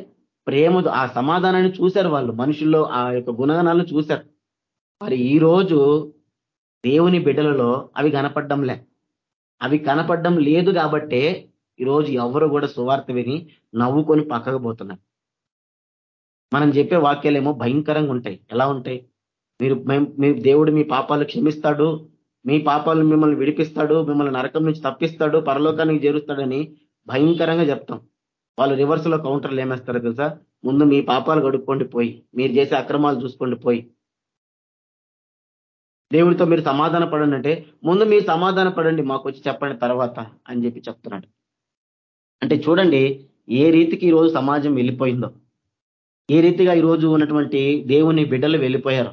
ప్రేమ ఆ సమాధానాన్ని చూశారు వాళ్ళు. మనుషుల్లో ఆ యొక్క గుణగణాలను చూశారు. మరి ఈ రోజు దేవుని బిడ్డలలో అవి కనపడ్డంలే అవి కనపడడం లేదు కాబట్టే ఈరోజు ఎవరు కూడా సువార్త విని నవ్వుకొని పక్కకు పోతున్నారు. మనం చెప్పే వాక్యాలేమో భయంకరంగా ఉంటాయి. ఎలా ఉంటాయి? మీరు మీ దేవుడు మీ పాపాలు క్షమిస్తాడు మీ పాపాలను మిమ్మల్ని విడిపిస్తాడు మిమ్మల్ని నరకం నుంచి తప్పిస్తాడు పరలోకానికి చేరుస్తాడని భయంకరంగా చెప్తాం. వాళ్ళు రివర్స్లో కౌంటర్లు ఏమేస్తారో తెలుసా? ముందు మీ పాపాలు గడుక్కోండి పోయి మీరు చేసే అక్రమాలు చూసుకోండి పోయి. దేవుడితో మీరు సమాధాన పడండి అంటే ముందు మీరు సమాధాన పడండి మాకు వచ్చి చెప్పండి తర్వాత అని చెప్పి చెప్తున్నాడు. అంటే చూడండి ఏ రీతికి ఈరోజు సమాజం వెళ్ళిపోయిందో. ఏ రీతిగా ఈరోజు ఉన్నటువంటి దేవుని బిడ్డలు వెళ్ళిపోయారు.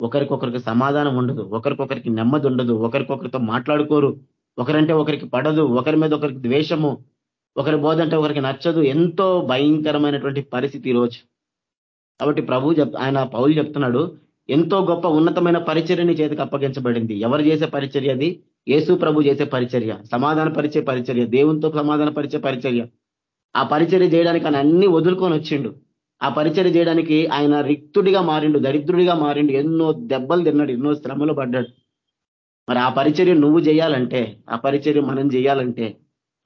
ఒకరికొకరికి సమాధానం ఉండదు ఒకరికొకరికి నెమ్మది ఉండదు ఒకరికొకరితో మాట్లాడుకోరు ఒకరంటే ఒకరికి పడదు ఒకరి మీద ఒకరికి ద్వేషము ఒకరి బోధంటే ఒకరికి నచ్చదు ఎంతో భయంకరమైనటువంటి పరిస్థితి ఈరోజు. కాబట్టి ప్రభు చెప్ ఆయన పౌలు చెప్తున్నాడు ఎంతో గొప్ప ఉన్నతమైన పరిచర్య నీ చేతికి అప్పగించబడింది. ఎవరు చేసే పరిచర్య అది? యేసు ప్రభు చేసే పరిచర్య సమాధాన పరిచే పరిచర్య దేవునితో సమాధాన పరిచే పరిచర్య. ఆ పరిచర్య చేయడానికి ఆయన అన్ని వదులుకొని వచ్చిండు. ఆ పరిచర్య చేయడానికి ఆయన రిక్తుడిగా మారిండు దరిద్రుడిగా మారిండు ఎన్నో దెబ్బలు తిన్నాడు ఎన్నో శ్రమలు పడ్డాడు. మరి ఆ పరిచర్య నువ్వు చేయాలంటే ఆ పరిచర్య మనం చేయాలంటే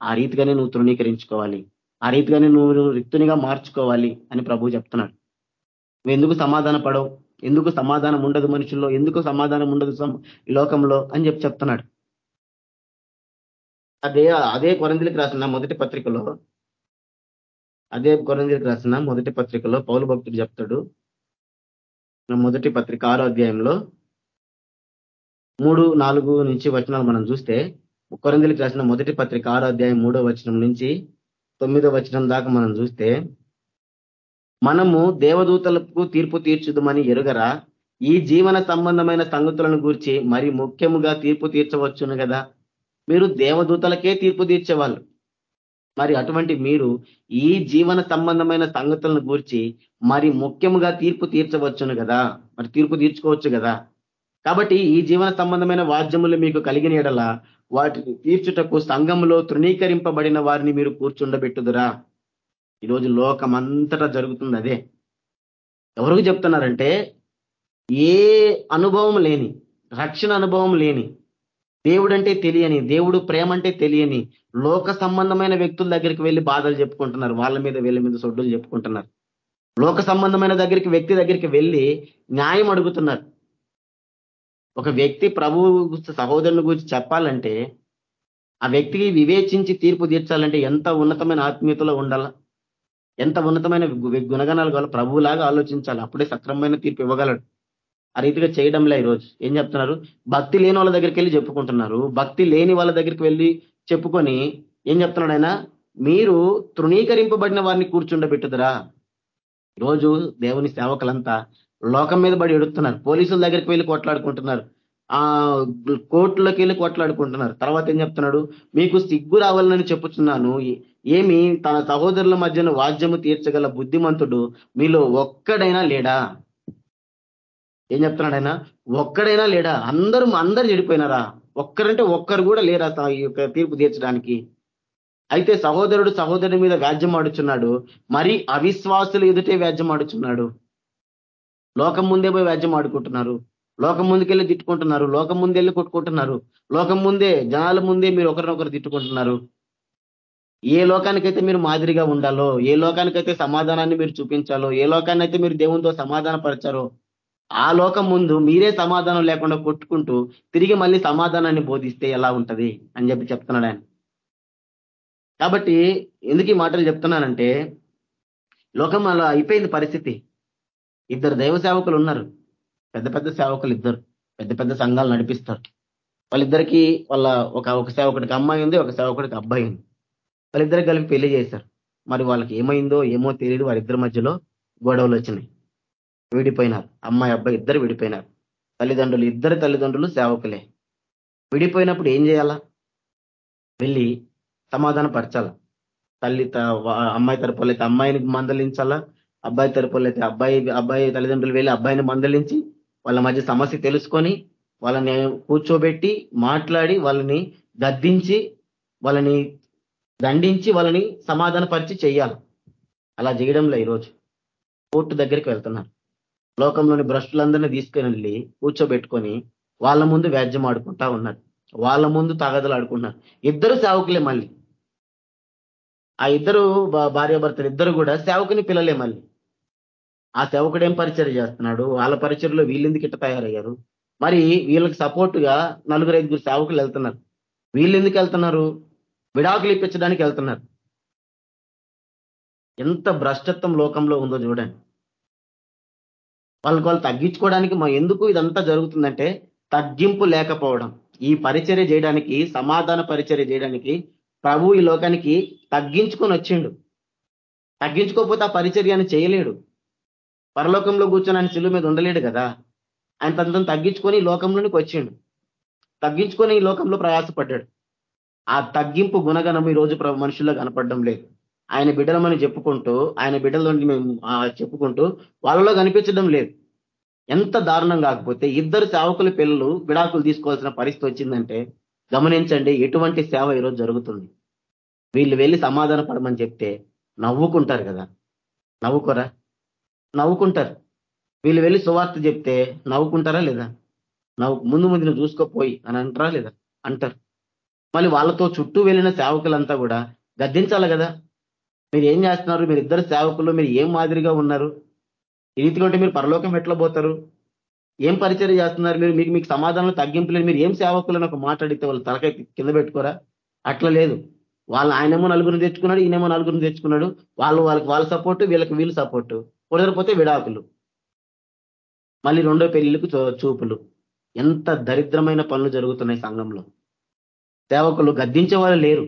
ఆ రీతిగానే నువ్వు తృణీకరించుకోవాలి. ఆ రీతిగానే నువ్వు రిక్తునిగా మార్చుకోవాలి అని ప్రభు చెప్తున్నాడు. నువ్వు ఎందుకు సమాధాన పడవు? ఎందుకు సమాధానం ఉండదు మనుషుల్లో? ఎందుకు సమాధానం ఉండదు ఈ లోకంలో? అని చెప్పి చెప్తున్నాడు. అదే అదే కొరందిలికి రాసిన మొదటి పత్రికలో అదే కొరందిలికి రాసిన మొదటి పత్రికలో పౌలు భక్తుడు చెప్తాడు. మొదటి పత్రిక ఆరో అధ్యాయంలో మూడు నాలుగు నుంచి వచనాలు మనం చూస్తే కొరందిలికి రాసిన మొదటి పత్రిక ఆరో అధ్యాయం మూడో వచనం నుంచి తొమ్మిదో వచనం దాకా మనం చూస్తే మనము దేవదూతలకు తీర్పు తీర్చుదమని ఎరుగరా? ఈ జీవన సంబంధమైన సంగతులను గూర్చి మరి ముఖ్యముగా తీర్పు తీర్చవచ్చును కదా మీరు దేవదూతలకే తీర్పు తీర్చేవాళ్ళు. మరి అటువంటి మీరు ఈ జీవన సంబంధమైన సంగతులను గూర్చి మరి ముఖ్యముగా తీర్పు తీర్చవచ్చును కదా మరి తీర్పు తీర్చుకోవచ్చు కదా కాబట్టి ఈ జీవన సంబంధమైన వాద్యములు మీకు కలిగిన ఎడల వాటిని తీర్చుటకు సంఘంలో తృణీకరింపబడిన వారిని మీరు కూర్చుండబెట్టుదురా. ఈరోజు లోకం అంతటా జరుగుతుంది అదే. ఎవరికి చెప్తున్నారంటే ఏ అనుభవం లేని రక్షణ అనుభవం లేని దేవుడంటే తెలియని దేవుడు ప్రేమ అంటే తెలియని లోక సంబంధమైన వ్యక్తుల దగ్గరికి వెళ్ళి బాధలు చెప్పుకుంటున్నారు. వాళ్ళ మీద వీళ్ళ మీద సొడ్డులు చెప్పుకుంటున్నారు. లోక సంబంధమైన దగ్గరికి వ్యక్తి దగ్గరికి వెళ్ళి న్యాయం అడుగుతున్నారు. ఒక వ్యక్తి ప్రభు సహోదరుని గురించి చెప్పాలంటే ఆ వ్యక్తికి వివేచించి తీర్పు తీర్చాలంటే ఎంత ఉన్నతమైన ఆత్మీయతలో ఉండాల ఎంత ఉన్నతమైన గుణగణాలు కావాలో ప్రభువులాగా ఆలోచించాలి. అప్పుడే సక్రమమైన తీర్పు ఇవ్వగలడు. ఆ రీతిగా చేయడంలే ఈరోజు. ఏం చెప్తున్నారు? భక్తి లేని వాళ్ళ దగ్గరికి వెళ్ళి చెప్పుకుంటున్నారు. భక్తి లేని వాళ్ళ దగ్గరికి వెళ్ళి చెప్పుకొని ఏం చెప్తున్నాడు ఆయన? మీరు తృణీకరింపబడిన వారిని కూర్చుండబెట్టుదరా. ఈరోజు దేవుని సేవకులంతా లోకం మీద పడి ఎడుతున్నారు పోలీసుల దగ్గరికి వెళ్ళి కొట్లాడుకుంటున్నారు. ఆ కోర్టులోకి వెళ్ళి కొట్లాడుకుంటున్నారు. తర్వాత ఏం చెప్తున్నాడు? మీకు సిగ్గు రావాలని చెప్పుచున్నాను. ఏమి తన సహోదరుల మధ్యన వాద్యము తీర్చగల బుద్ధిమంతుడు మీలో ఒక్కడైనా లేడా? ఏం చెప్తున్నాడు ఆయన? ఒక్కడైనా లేడా? అందరూ అందరు చెడిపోయినారా? ఒక్కరంటే ఒక్కరు కూడా లేరా ఈ యొక్క తీర్పు తీర్చడానికి? అయితే సహోదరుడు సహోదరుడి మీద వ్యాజ్యం ఆడుచున్నాడు. మరి అవిశ్వాసులు ఎదుటే వ్యాజ్యం ఆడుచున్నాడు. లోకం ముందే పోయి వ్యాజ్యం ఆడుకుంటున్నారు. లోకం ముందుకెళ్ళి తిట్టుకుంటున్నారు. లోకం ముందే వెళ్ళి కొట్టుకుంటున్నారు. లోకం ముందే జనాల ముందే మీరు ఒకరినొకరు తిట్టుకుంటున్నారు. ఏ లోకానికైతే మీరు మాదిరిగా ఉండాలో ఏ లోకానికైతే సమాధానాన్ని మీరు చూపించాలో ఏ లోకాన్ని అయితే మీరు దేవునితో సమాధాన పరచారో ఆ లోకం ముందు మీరే సమాధానం లేకుండా కొట్టుకుంటూ తిరిగి మళ్ళీ సమాధానాన్ని బోధిస్తే ఎలా ఉంటది అని చెప్పి చెప్తున్నాడు ఆయన. కాబట్టి ఎందుకు ఈ మాటలు చెప్తున్నానంటే లోకం అలా అయిపోయింది పరిస్థితి. ఇద్దరు దైవ సేవకులు ఉన్నారు. పెద్ద పెద్ద సేవకులు ఇద్దరు. పెద్ద పెద్ద సంఘాలు నడిపిస్తారు. వాళ్ళిద్దరికి వాళ్ళ ఒక ఒక సేవకుడికి అమ్మాయి ఉంది ఒక సేవకుడికి అబ్బాయి ఉంది. వాళ్ళిద్దరికి కలిపి పెళ్ళి చేశారు. మరి వాళ్ళకి ఏమైందో ఏమో తెలియదు వాళ్ళిద్దరి మధ్యలో గొడవలు వచ్చినాయి. విడిపోయినారు. అమ్మాయి అబ్బాయి ఇద్దరు విడిపోయినారు. తల్లిదండ్రులు ఇద్దరు తల్లిదండ్రులు సేవకులే. విడిపోయినప్పుడు ఏం చేయాలా? వెళ్ళి సమాధాన పరచాల తల్లి అమ్మాయి తరపులు అయితే అమ్మాయిని మందలించాలా? అబ్బాయి తరపులు అయితే అబ్బాయి అబ్బాయి తల్లిదండ్రులు వెళ్ళి అబ్బాయిని మందలించి వాళ్ళ మధ్య సమస్య తెలుసుకొని వాళ్ళని కూర్చోబెట్టి మాట్లాడి వాళ్ళని గద్దించి వాళ్ళని దండించి వాళ్ళని సమాధానపరిచి చేయాలి అలా చేయడంలో ఈరోజు కోర్టు దగ్గరికి వెళ్తున్నారు. లోకంలోని భ్రష్టులందరినీ తీసుకుని వెళ్ళి కూర్చోబెట్టుకొని వాళ్ళ ముందు వ్యాజ్యం ఆడుకుంటా ఉన్నారు. వాళ్ళ ముందు తగదలు ఆడుకుంటున్నారు. ఇద్దరు సేవకులే మళ్ళీ. ఆ ఇద్దరు భార్యాభర్తలు ఇద్దరు కూడా సేవకుని పిల్లలే మళ్ళీ. ఆ సేవకుడు ఏం పరిచయం చేస్తున్నాడు? వాళ్ళ పరిచయలో వీళ్ళెందుకు ఇట్ట తయారయ్యారు? మరి వీళ్ళకి సపోర్టుగా నలుగురు ఐదుగురు సేవకులు వెళ్తున్నారు. వీళ్ళు ఎందుకు వెళ్తున్నారు? విడాకులు ఇప్పించడానికి వెళ్తున్నారు. ఎంత భ్రష్టత్వం లోకంలో ఉందో చూడండి. వాళ్ళకి వాళ్ళు తగ్గించుకోవడానికి మా ఎందుకు ఇదంతా జరుగుతుందంటే తగ్గింపు లేకపోవడం. ఈ పరిచర్య చేయడానికి సమాధాన పరిచర్య చేయడానికి ప్రభు ఈ లోకానికి తగ్గించుకొని వచ్చిండు. తగ్గించుకోకపోతే ఆ పరిచర్యాన్ని చేయలేడు. పరలోకంలో కూర్చొని ఆయన శిలువ మీద ఉండలేడు కదా. ఆయన తనతో తగ్గించుకొని ఈ లోకంలోనికి వచ్చిండు. తగ్గించుకొని ఈ లోకంలో ప్రయాసపడ్డాడు. ఆ తగ్గింపు గుణగణం ఈ రోజు మనుషుల్లో కనపడడం లేదు. ఆయన బిడ్డలమని చెప్పుకుంటూ ఆయన బిడ్డలని మేము చెప్పుకుంటూ వాళ్ళలో కనిపించడం లేదు. ఎంత దారుణం కాకపోతే ఇద్దరు సేవకుల పిల్లలు విడాకులు తీసుకోవాల్సిన పరిస్థితి వచ్చిందంటే గమనించండి ఎటువంటి సేవ ఈరోజు జరుగుతుంది. వీళ్ళు వెళ్ళి సమాధాన పడమని చెప్తే నవ్వుకుంటారు కదా. నవ్వుకోరా? నవ్వుకుంటారు. వీళ్ళు వెళ్ళి సువార్త చెప్తే నవ్వుకుంటారా లేదా? నవ్వు ముందు ముందు నువ్వు చూసుకోపోయి అని అంటారా లేదా? అంటారు. మళ్ళీ వాళ్ళతో చుట్టూ వెళ్ళిన సేవకులంతా కూడా గద్దించాలి కదా. మీరు ఏం చేస్తున్నారు? మీరు ఇద్దరు సేవకులు మీరు ఏం మాదిరిగా ఉన్నారు? ఈ రీతిగా ఉంటే మీరు పరలోకం ఎట్లా పోతారు? ఏం పరిచయం చేస్తున్నారు? మీరు మీకు మీకు సమాధానం తగ్గింపులేదు మీరు ఏం సేవకులను ఒక మాట్లాడితే వాళ్ళు తలకై కింద పెట్టుకోరా? అట్లా లేదు. వాళ్ళు ఆయనేమో నలుగురిని తెచ్చుకున్నాడు ఈయనేమో నలుగురిని తెచ్చుకున్నాడు. వాళ్ళు వాళ్ళకి వాళ్ళ సపోర్టు వీళ్ళకి వీళ్ళు సపోర్టు. కుదరపోతే విడాకులు. మళ్ళీ రెండో పెళ్ళిలకు చూపులు. ఎంత దరిద్రమైన పనులు జరుగుతున్నాయి సంఘంలో. సేవకులు గద్దించే వాళ్ళు లేరు.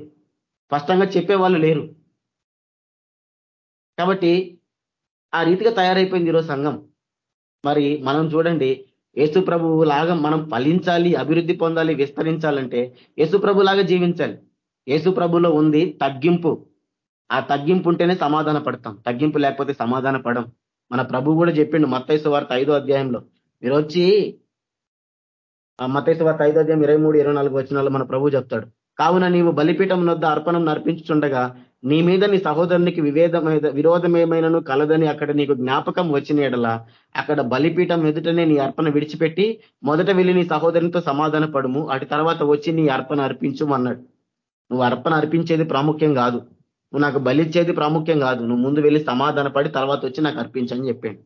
స్పష్టంగా చెప్పే వాళ్ళు లేరు. కాబట్టి ఆ రీతిగా తయారైపోయింది ఈరోజు సంఘం. మరి మనం చూడండి యేసు ప్రభువు లాగా మనం ఫలించాలి అభివృద్ధి పొందాలి విస్తరించాలంటే యేసు ప్రభు లాగా జీవించాలి. యేసు ప్రభులో ఉంది తగ్గింపు. ఆ తగ్గింపు ఉంటేనే సమాధాన పడతాం. తగ్గింపు లేకపోతే సమాధాన పడం. మన ప్రభు కూడా చెప్పిండు మత్తైసు వార్త ఐదో అధ్యాయంలో. మీరు వచ్చి మతైసు వార్త ఐదో అధ్యాయం ఇరవై మూడు ఇరవై నాలుగు వచ్చినాల్లో మన ప్రభు చెప్తాడు. కావున నీవు బలిపీఠం వద్ద అర్పణం నర్పించుచుండగా నీ మీద నీ సహోదరునికి వివేదమైన విరోధమేమైనను కలదని అక్కడ నీకు జ్ఞాపకం వచ్చిన ఎడల అక్కడ బలిపీఠం ఎదుటనే నీ అర్పణ విడిచిపెట్టి మొదట వెళ్ళి నీ సహోదరునితో సమాధాన పడుము అటు తర్వాత వచ్చి నీ అర్పణ అర్పించు అన్నాడు. నువ్వు అర్పణ అర్పించేది ప్రాముఖ్యం కాదు. నువ్వు నాకు బలిచ్చేది ప్రాముఖ్యం కాదు. నువ్వు ముందు వెళ్ళి సమాధాన పడి తర్వాత వచ్చి నాకు అర్పించని చెప్పాడు.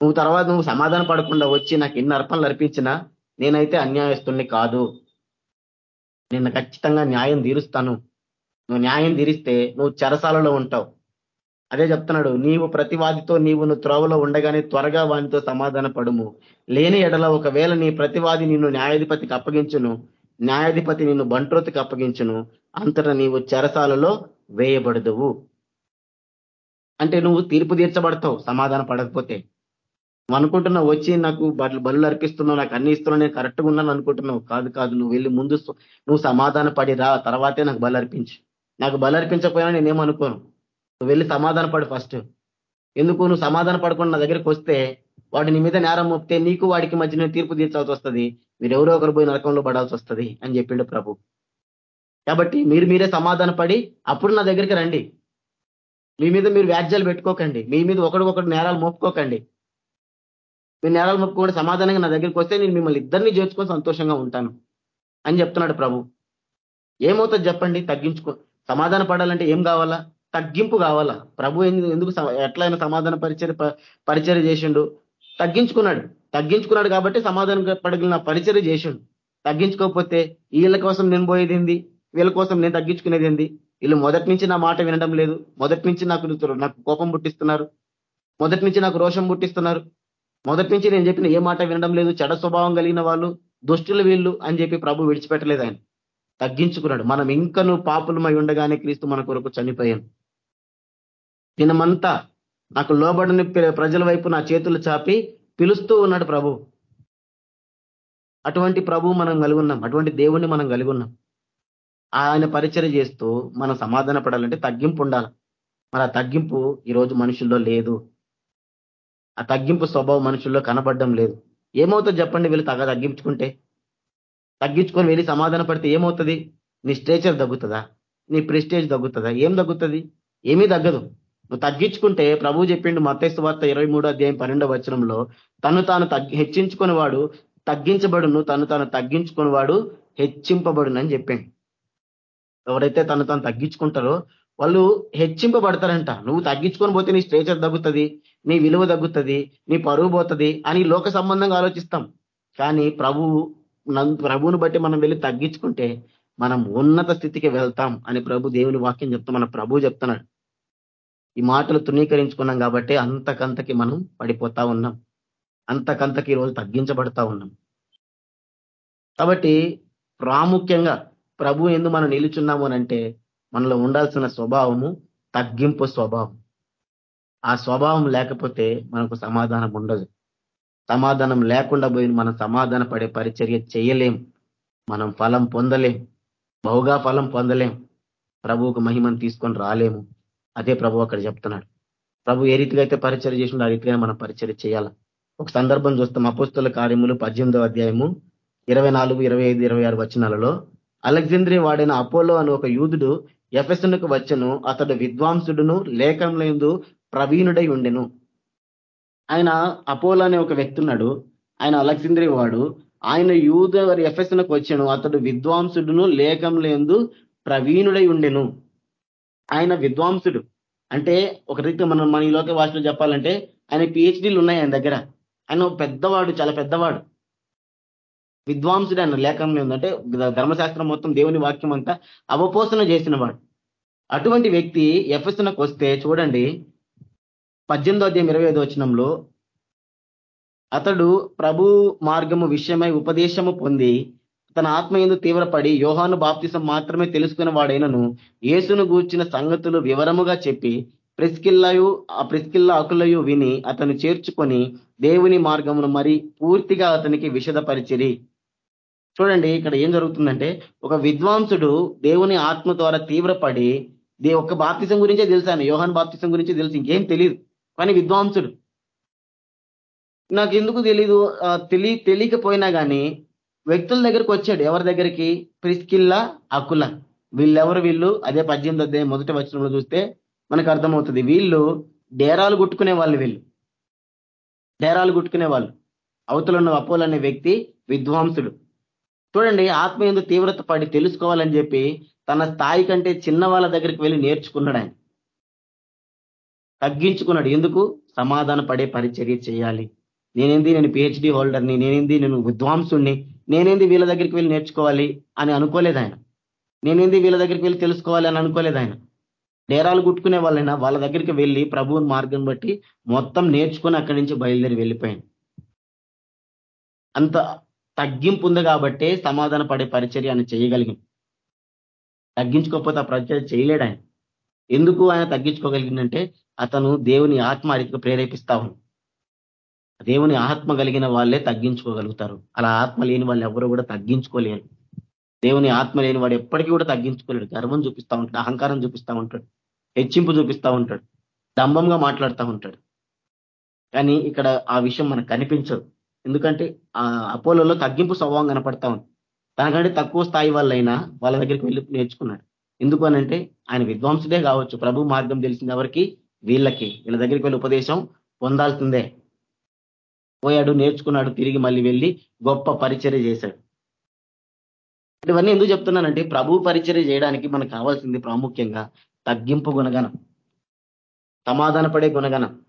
నువ్వు తర్వాత నువ్వు సమాధాన పడకుండా వచ్చి నాకు ఎన్ని అర్పణలు అర్పించినా నేనైతే అన్యాయస్తుని కాదు. నిన్న ఖచ్చితంగా న్యాయం తీరుస్తాను. నువ్వు న్యాయం తీరిస్తే నువ్వు చెరసాలలో ఉంటావు. అదే చెప్తున్నాడు నీవు ప్రతివాదితో నీవు నువ్వు త్రోవలో ఉండగానే త్వరగా వానితో సమాధాన పడుము లేని ఎడల ఒకవేళ నీ ప్రతివాది నిన్ను న్యాయాధిపతికి అప్పగించును న్యాయాధిపతి నిన్ను బంట్రోతికి అప్పగించును అంతటా నీవు చెరసాలలో వేయబడదువు. అంటే నువ్వు తీర్పు తీర్చబడతావు సమాధాన పడకపోతే. నువ్వు అనుకుంటున్నావు వచ్చి నాకు బలు అర్పిస్తున్నావు నాకు అన్ని ఇస్తున్నావు నేను కరెక్ట్గా ఉన్నాను అనుకుంటున్నావు. కాదు కాదు నువ్వు వెళ్ళి ముందు నువ్వు సమాధాన పడి రా తర్వాతే నాకు బలు అర్పించు. నాకు బలు అర్పించకపోయినా నేనేమనుకోను. నువ్వు వెళ్ళి సమాధాన పడు ఫస్ట్ ఎందుకు? నువ్వు సమాధాన పడకుండా నా దగ్గరికి వస్తే వాడు నీ మీద నేరం మోపితే నీకు వాడికి మధ్య తీర్పు తీర్చాల్సి వస్తుంది. మీరు ఎవరో ఒకరు పోయి నరకంలో పడాల్సి వస్తుంది అని చెప్పిండు ప్రభు. కాబట్టి మీరు మీరే సమాధాన పడి అప్పుడు నా దగ్గరికి రండి. మీ మీద మీరు వ్యాజ్యాలు పెట్టుకోకండి. మీ మీద ఒకరికొకరు నేరాలు మోపుకోకండి. మీరు నేరాలు మోపుకోండి సమాధానంగా నా దగ్గరికి వస్తే నేను మిమ్మల్ని ఇద్దరిని చేర్చుకొని సంతోషంగా ఉంటాను అని చెప్తున్నాడు ప్రభు. ఏమవుతుంది చెప్పండి? తగ్గించుకో సమాధాన పడాలంటే ఏం కావాలా? తగ్గింపు కావాలా? ప్రభు ఎందుకు ఎట్లయినా సమాధాన పరిచయ పరిచయం చేసిండు. తగ్గించుకున్నాడు. తగ్గించుకున్నాడు కాబట్టి సమాధానం పడగలిగిన పరిచయం చేసిండు. తగ్గించుకోకపోతే వీళ్ళ కోసం నేను పోయేది ఏంది? వీళ్ళ కోసం నేను తగ్గించుకునేది ఏంది? వీళ్ళు మొదటి నుంచి నా మాట వినడం లేదు. మొదటి నుంచి నాకు నాకు కోపం పుట్టిస్తున్నారు. మొదటి నుంచి నాకు రోషం పుట్టిస్తున్నారు. మొదటి నుంచి నేను చెప్పిన ఏ మాట వినడం లేదు. చెడ స్వభావం కలిగిన వాళ్ళు దుష్టులు వీళ్ళు అని చెప్పి ప్రభు విడిచిపెట్టలేదు ఆయన. తగ్గించుకున్నాడు. మనం ఇంకను పాపులమై ఉండగానే క్రీస్తు మన కొరకు చనిపోయాను దినమంతా నాకు లోబడిని ప్రజల వైపు నా చేతులు చాపి పిలుస్తూ ఉన్నాడు ప్రభు. అటువంటి ప్రభు మనం కలిగి ఉన్నాం. అటువంటి దేవుణ్ణి మనం కలిగి ఉన్నాం. ఆయన పరిచయం చేస్తూ మనం సమాధాన పడాలంటే తగ్గింపు ఉండాలి. మరి ఆ తగ్గింపు ఈరోజు మనుషుల్లో లేదు. ఆ తగ్గింపు స్వభావం మనుషుల్లో కనబడడం లేదు. ఏమవుతుందో చెప్పండి వీళ్ళు తగ్గ తగ్గించుకుంటే. తగ్గించుకొని వెళ్ళి సమాధాన పడితే ఏమవుతుంది? నీ స్ట్రేచర్ తగ్గుతుందా? నీ ప్రెస్టేజ్ తగ్గుతుందా? ఏం తగ్గుతుంది? ఏమీ తగ్గదు. నువ్వు తగ్గించుకుంటే ప్రభు చెప్పిండు మతేస్తు వార్త ఇరవై మూడో అధ్యాయం పన్నెండో వచనంలో తను తాను హెచ్చించుకుని వాడు తగ్గించబడును తను తాను తగ్గించుకుని వాడు హెచ్చింపబడును అని చెప్పిండు. ఎవరైతే తను తాను తగ్గించుకుంటారో వాళ్ళు హెచ్చింపబడతారంట. నువ్వు తగ్గించుకొని పోతే నీ స్ట్రేచర్ తగ్గుతుంది నీ విలువ తగ్గుతుంది నీ పరువు పోతుంది అని లోక సంబంధంగా ఆలోచిస్తాం. కానీ ప్రభువు ప్రభువును బట్టి మనం వెళ్ళి తగ్గించుకుంటే మనం ఉన్నత స్థితికి వెళ్తాం అని ప్రభు దేవుని వాక్యం చెప్తాం మన ప్రభు చెప్తున్నాడు. ఈ మాటలు తృణీకరించుకున్నాం కాబట్టి అంతకంతకి మనం పడిపోతా ఉన్నాం. అంతకంతకి ఈరోజు తగ్గించబడతా ఉన్నాం. కాబట్టి ప్రాముఖ్యంగా ప్రభు ఎందు మనం నిలుచున్నాము అంటే మనలో ఉండాల్సిన స్వభావము తగ్గింపు స్వభావం. ఆ స్వభావం లేకపోతే మనకు సమాధానం ఉండదు. సమాధానం లేకుండా పోయి మనం సమాధాన పడే పరిచర్య చేయలేం. మనం ఫలం పొందలేం. బహుగా ఫలం పొందలేం. ప్రభువుకు మహిమను తీసుకొని రాలేము. అదే ప్రభు అక్కడ చెప్తున్నాడు. ప్రభు ఏ రీతిగా అయితే పరిచయం చేసిండో ఆ రీతిగా మనం పరిచయం చేయాల? ఒక సందర్భం చూస్తాం. అపోస్తుల కార్యములు పద్దెనిమిదో అధ్యాయము ఇరవై నాలుగు ఇరవై ఐదు ఇరవై ఆరు వచనాలలో అలెగ్జాంద్రి వాడిన అపోలో అని ఒక యూదుడు ఎఫెసన్కు వచ్చను. అతడు విద్వాంసుడును లేఖంలో ప్రవీణుడై ఉండెను. ఆయన అపోలో అనే ఒక వ్యక్తి ఉన్నాడు. ఆయన అలెక్సింద్రి వాడు. ఆయన యూద ఎఫ్ఎస్నకు వచ్చాను. అతడు విద్వాంసుడును లేఖం లేందు ప్రవీణుడై ఉండెను. ఆయన విద్వాంసుడు. అంటే ఒక రీతి మనం మన ఈలోక భాషలో చెప్పాలంటే ఆయన పిహెచ్డీలు ఉన్నాయి ఆయన దగ్గర. ఆయన పెద్దవాడు చాలా పెద్దవాడు. విద్వాంసుడు ఆయన లేఖంలో ఉందంటే ధర్మశాస్త్రం మొత్తం దేవుని వాక్యం అంతా అవపోసన చేసిన వాడు. అటువంటి వ్యక్తి ఎఫ్ఎస్నకు వస్తే చూడండి పద్దెనిమిదో అధ్యాయం ఇరవై ఐదు వచనంలో అతడు ప్రభు మార్గము విషయమై ఉపదేశము పొంది తన ఆత్మ ఎందు తీవ్రపడి యోహాను బాప్తిసం మాత్రమే తెలుసుకున్న వాడైనను యేసును గూర్చిన సంగతులు వివరముగా చెప్పి ప్రిస్కిల్లయు ఆ ప్రిస్కిల్ల అకులయు విని అతను చేర్చుకొని దేవుని మార్గమును మరి పూర్తిగా అతనికి విషదపరిచిరి. చూడండి ఇక్కడ ఏం జరుగుతుందంటే ఒక విద్వాంసుడు దేవుని ఆత్మ ద్వారా తీవ్రపడి ఒక బాప్తిసం గురించే తెలుసాను యోహాన్ బాప్తిసం గురించి తెలుసు ఇంకేం తెలియదు కానీ విద్వాంసుడు. నాకు ఎందుకు తెలీదు తెలి తెలియకపోయినా కానీ వ్యక్తుల దగ్గరికి వచ్చాడు. ఎవరి దగ్గరికి? Priscilla Aquila. వీళ్ళెవరు వీళ్ళు? అదే పద్దెనిమిది అదే మొదటి వచనంలో చూస్తే మనకు అర్థమవుతుంది. వీళ్ళు డేరాలు గుట్టుకునే వాళ్ళు వీళ్ళు. డేరాలు గుట్టుకునే వాళ్ళు. అవతల ఉన్న అపోలు అనే వ్యక్తి విద్వాంసుడు. చూడండి ఆత్మ ఎందు తీవ్రత పడి తెలుసుకోవాలని చెప్పి తన స్థాయి కంటే చిన్న వాళ్ళ దగ్గరికి వెళ్ళి నేర్చుకున్నాడు ఆయన. తగ్గించుకున్నాడు. ఎందుకు? సమాధాన పడే పరిచర్య చేయాలి. నేనేంది? నేను పిహెచ్డి హోల్డర్ని. నేనేంది? నేను విద్వాంసుణ్ణి. నేనేంది వీళ్ళ దగ్గరికి వెళ్ళి నేర్చుకోవాలి అని అనుకోలేదు ఆయన. నేనేంది వీళ్ళ దగ్గరికి వెళ్ళి తెలుసుకోవాలి అని అనుకోలేదు ఆయన. డేరాలు గుట్టుకునే వాళ్ళైనా వాళ్ళ దగ్గరికి వెళ్ళి ప్రభువుని మార్గం బట్టి మొత్తం నేర్చుకొని అక్కడి నుంచి బయలుదేరి వెళ్ళిపోయాను. అంత తగ్గింపు ఉంది కాబట్టే సమాధాన పడే పరిచర్య ఆయన చేయగలిగింది. తగ్గించుకోకపోతే ఆ పరిచర్య చేయలేడు ఆయన. ఎందుకు ఆయన తగ్గించుకోగలిగిందంటే అతను దేవుని ఆత్మ అడిగి ప్రేరేపిస్తా దేవుని ఆత్మ కలిగిన వాళ్ళే తగ్గించుకోగలుగుతారు. అలా ఆత్మ లేని వాళ్ళు ఎవరు కూడా తగ్గించుకోలేరు. దేవుని ఆత్మ లేని వాడు ఎప్పటికీ కూడా తగ్గించుకోలేడు. గర్వం చూపిస్తూ ఉంటాడు అహంకారం చూపిస్తూ ఉంటాడు హెచ్చింపు చూపిస్తూ ఉంటాడు దంభంగా మాట్లాడుతూ ఉంటాడు. కానీ ఇక్కడ ఆ విషయం మనకు కనిపించదు. ఎందుకంటే ఆ అపోలోలో తగ్గింపు స్వభావం కనపడతా ఉంది. తనకంటే తక్కువ స్థాయి వాళ్ళైనా వాళ్ళ దగ్గరికి వెళ్ళి నేర్చుకున్నాడు. ఎందుకు అనంటే ఆయన విద్వాంసుడే కావచ్చు ప్రభు మార్గం తెలిసిన ఎవరికి వీళ్ళకి వీళ్ళ దగ్గరికి వెళ్ళి ఉపదేశం పొందాల్సిందే. పోయాడు నేర్చుకున్నాడు తిరిగి మళ్ళీ వెళ్ళి గొప్ప పరిచర్య చేశాడు. ఇవన్నీ ఎందుకు చెప్తున్నానంటే ప్రభు పరిచర్య చేయడానికి మనకు కావాల్సింది ప్రాముఖ్యంగా తగ్గింపు గుణగణం. సమాధాన పడే గుణగణం.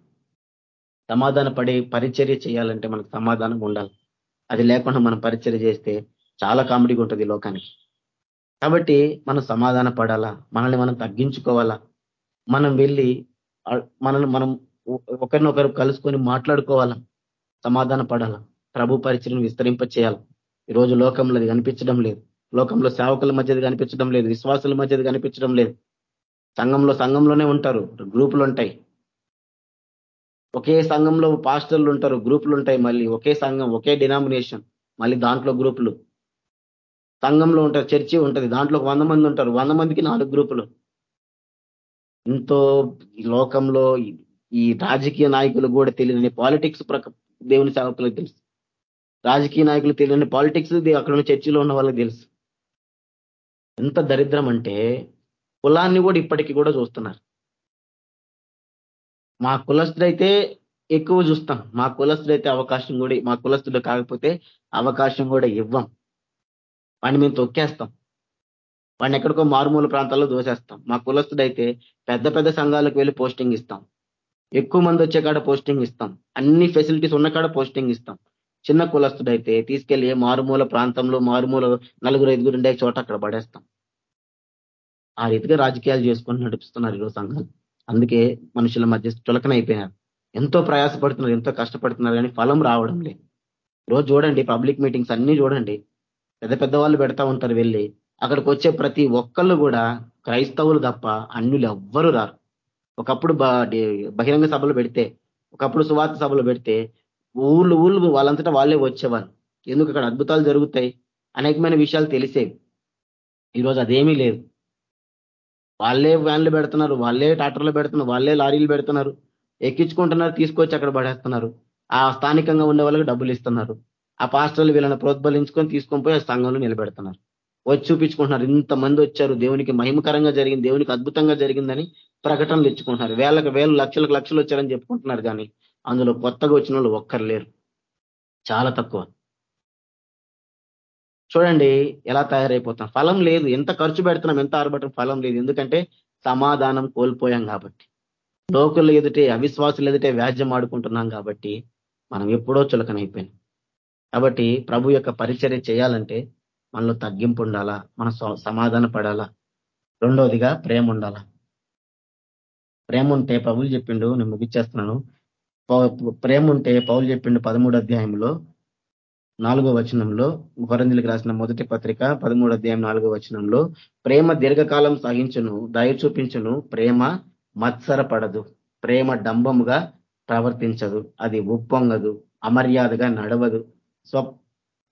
సమాధాన పడే పరిచర్య చేయాలంటే మనకు సమాధానం ఉండాలి. అది లేకుండా మనం పరిచర్య చేస్తే చాలా కామెడీగా ఉంటుంది లోకానికి. కాబట్టి మనం సమాధాన పడాలా మనల్ని మనం తగ్గించుకోవాలా? మనం వెళ్ళి మనల్ని మనం ఒకరినొకరు కలుసుకొని మాట్లాడుకోవాలా? సమాధాన పడాలా? ప్రభు పరిచయం విస్తరింప చేయాలి? ఈరోజు లోకంలో అది కనిపించడం లేదు. లోకంలో సేవకుల మధ్యది కనిపించడం లేదు. విశ్వాసుల మధ్యది కనిపించడం లేదు. సంఘంలో సంఘంలోనే ఉంటారు. గ్రూపులు ఉంటాయి. ఒకే సంఘంలో పాస్టర్లు ఉంటారు. గ్రూపులు ఉంటాయి మళ్ళీ. ఒకే సంఘం ఒకే డినామినేషన్. మళ్ళీ దాంట్లో గ్రూపులు. సంఘంలో ఉంటారు. చర్చి ఉంటుంది. దాంట్లో వంద మంది ఉంటారు. వంద మందికి నాలుగు గ్రూపులు. ఎంతో లోకంలో ఈ రాజకీయ నాయకులు కూడా తెలియని పాలిటిక్స్ దేవుని సేవకులకు తెలుసు. రాజకీయ నాయకులు తెలియని పాలిటిక్స్ అక్కడ ఉన్న చర్చిలో ఉన్న వాళ్ళకి తెలుసు. ఎంత దరిద్రం అంటే కులాన్ని కూడా ఇప్పటికీ కూడా చూస్తున్నారు. మా కులస్తుడైతే ఎక్కువ చూస్తాం. మా కులస్తుడైతే అవకాశం కూడా మా కులస్తుడు కాకపోతే అవకాశం కూడా ఇవ్వం. వాడిని మేము తొక్కేస్తాం. వాడిని ఎక్కడికో మారుమూల ప్రాంతాల్లో దోసేస్తాం. మా కులస్తుడైతే పెద్ద పెద్ద సంఘాలకు వెళ్ళి పోస్టింగ్ ఇస్తాం. ఎక్కువ మంది వచ్చే కాడ పోస్టింగ్ ఇస్తాం. అన్ని ఫెసిలిటీస్ ఉన్న కాడ పోస్టింగ్ ఇస్తాం. చిన్న కులస్తుడైతే తీసుకెళ్ళి మారుమూల ప్రాంతంలో మారుమూల నలుగురు ఐదుగురు ఉండే చోట అక్కడ పడేస్తాం. ఆ రీతిగా రాజకీయాలు చేసుకొని నడిపిస్తున్నారు ఈరోజు సంఘాలు. అందుకే మనుషుల మధ్య చులకన అయిపోయినారు ఎంతో ప్రయాసపడుతున్నారు ఎంతో కష్టపడుతున్నారు కానీ ఫలం రావడం లేదు. రోజు చూడండి పబ్లిక్ మీటింగ్స్ అన్ని చూడండి. పెద్ద పెద్ద వాళ్ళు పెడతా ఉంటారు వెళ్ళి. అక్కడికి వచ్చే ప్రతి ఒక్కళ్ళు కూడా క్రైస్తవులు తప్ప అన్యులు ఎవ్వరూ రారు. ఒకప్పుడు బహిరంగ సభలు పెడితే ఒకప్పుడు సువార్త సభలు పెడితే ఊళ్ళు ఊళ్ళు వాళ్ళంతటా వాళ్ళే వచ్చేవాళ్ళు ఎందుకు అక్కడ అద్భుతాలు జరుగుతాయి? అనేకమైన విషయాలు తెలిసేవి. ఈరోజు అదేమీ లేదు. వాళ్ళే వ్యాన్లు పెడుతున్నారు వాళ్ళే ట్రాక్టర్లు పెడుతున్నారు వాళ్ళే లారీలు పెడుతున్నారు. ఎక్కించుకుంటున్నారు తీసుకొచ్చి అక్కడ పడేస్తున్నారు. ఆ స్థానికంగా ఉండే వాళ్ళకి డబ్బులు ఇస్తున్నారు. ఆ పాస్టర్లు వీళ్ళని ప్రోత్బలించుకొని తీసుకొని పోయి ఆ సంఘంలో నిలబెడుతున్నారు. వచ్చి చూపించుకుంటున్నారు. ఇంతమంది వచ్చారు దేవునికి మహిమకరంగా జరిగింది దేవునికి అద్భుతంగా జరిగిందని ప్రకటనలు ఇచ్చుకుంటున్నారు. వేలకు వేలు లక్షలకు లక్షలు వచ్చారని చెప్పుకుంటున్నారు కానీ అందులో కొత్తగా వచ్చిన వాళ్ళు ఒక్కరు లేరు. చాలా తక్కువ. చూడండి ఎలా తయారైపోతాం. ఫలం లేదు. ఎంత ఖర్చు పెడుతున్నాం ఎంత ఆరబట్టం ఫలం లేదు. ఎందుకంటే సమాధానం కోల్పోయాం కాబట్టి. లోకులు ఎదుటే అవిశ్వాసులు ఎదుటే వ్యాజ్యం ఆడుకుంటున్నాం కాబట్టి మనం ఎప్పుడో చులకనైపోయినాం. కాబట్టి ప్రభు యొక్క పరిచర్య చేయాలంటే మనలో తగ్గింపు ఉండాలా? మన సమాధాన పడాలా? రెండవదిగా ప్రేమ ఉండాలా? ప్రేమ ఉంటే పౌలు చెప్పిండు నేను ముగిచ్చేస్తున్నాను. ప్రేమ ఉంటే పౌలు చెప్పిండు పదమూడు అధ్యాయంలో నాలుగో వచనంలో కొరందులకు రాసిన మొదటి పత్రిక పదమూడు అధ్యాయం నాలుగో వచనంలో ప్రేమ దీర్ఘకాలం సహించును దయ చూపించును ప్రేమ మత్సరపడదు ప్రేమ డంబముగా ప్రవర్తించదు అది ఉప్పొంగదు అమర్యాదగా నడవదు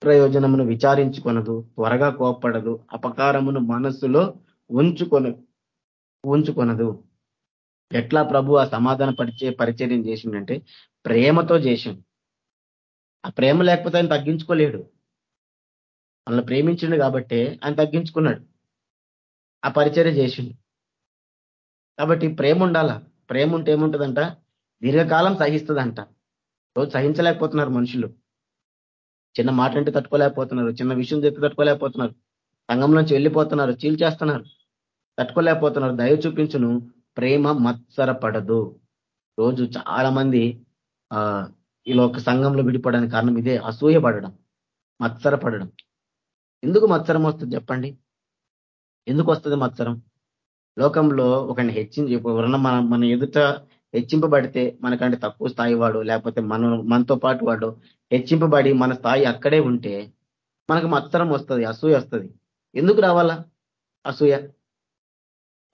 స్వప్రయోజనమును విచారించుకొనదు త్వరగా కోప్పడదు అపకారమును మనస్సులో ఉంచుకొన ఉంచుకొనదు. ఎట్లా ప్రభు ఆ సమాధాన పరిచయ పరిచర్యం చేసిండంటే ప్రేమతో చేసిండు. ఆ ప్రేమ లేకపోతే ఆయన తగ్గించుకోలేడు. మనల్ని ప్రేమించిండు కాబట్టే ఆయన తగ్గించుకున్నాడు. ఆ పరిచర్య చేసిండు. కాబట్టి ప్రేమ ఉండాల. ప్రేమ ఉంటే ఏముంటుందంట? దీర్ఘకాలం సహిస్తుందంట. రోజు సహించలేకపోతున్నారు మనుషులు. చిన్న మాట అంటే తట్టుకోలేకపోతున్నారు చిన్న విషయం చెప్పి తట్టుకోలేకపోతున్నారు సంఘంలోంచి వెళ్ళిపోతున్నారు చీల్చేస్తున్నారు తట్టుకోలేకపోతున్నారు. దయ చూపించును ప్రేమ మత్సరపడదు. రోజు చాలా మంది ఆ ఇలా ఒక సంఘంలో విడిపోవడానికి కారణం ఇదే అసూయపడడం మత్సరపడడం. ఎందుకు మత్సరం వస్తుంది చెప్పండి? ఎందుకు వస్తుంది మత్సరం? లోకంలో ఒకరిని హెచ్చించి ఎవరన్నా మన మన ఎదుట హెచ్చింపబడితే మనకంటే తక్కువ స్థాయి వాడు లేకపోతే మన మనతో పాటు వాడు హెచ్చింపబడి మన స్థాయి అక్కడే ఉంటే మనకు మత్సరం వస్తుంది అసూయ వస్తుంది. ఎందుకు రావాలా? అసూయ.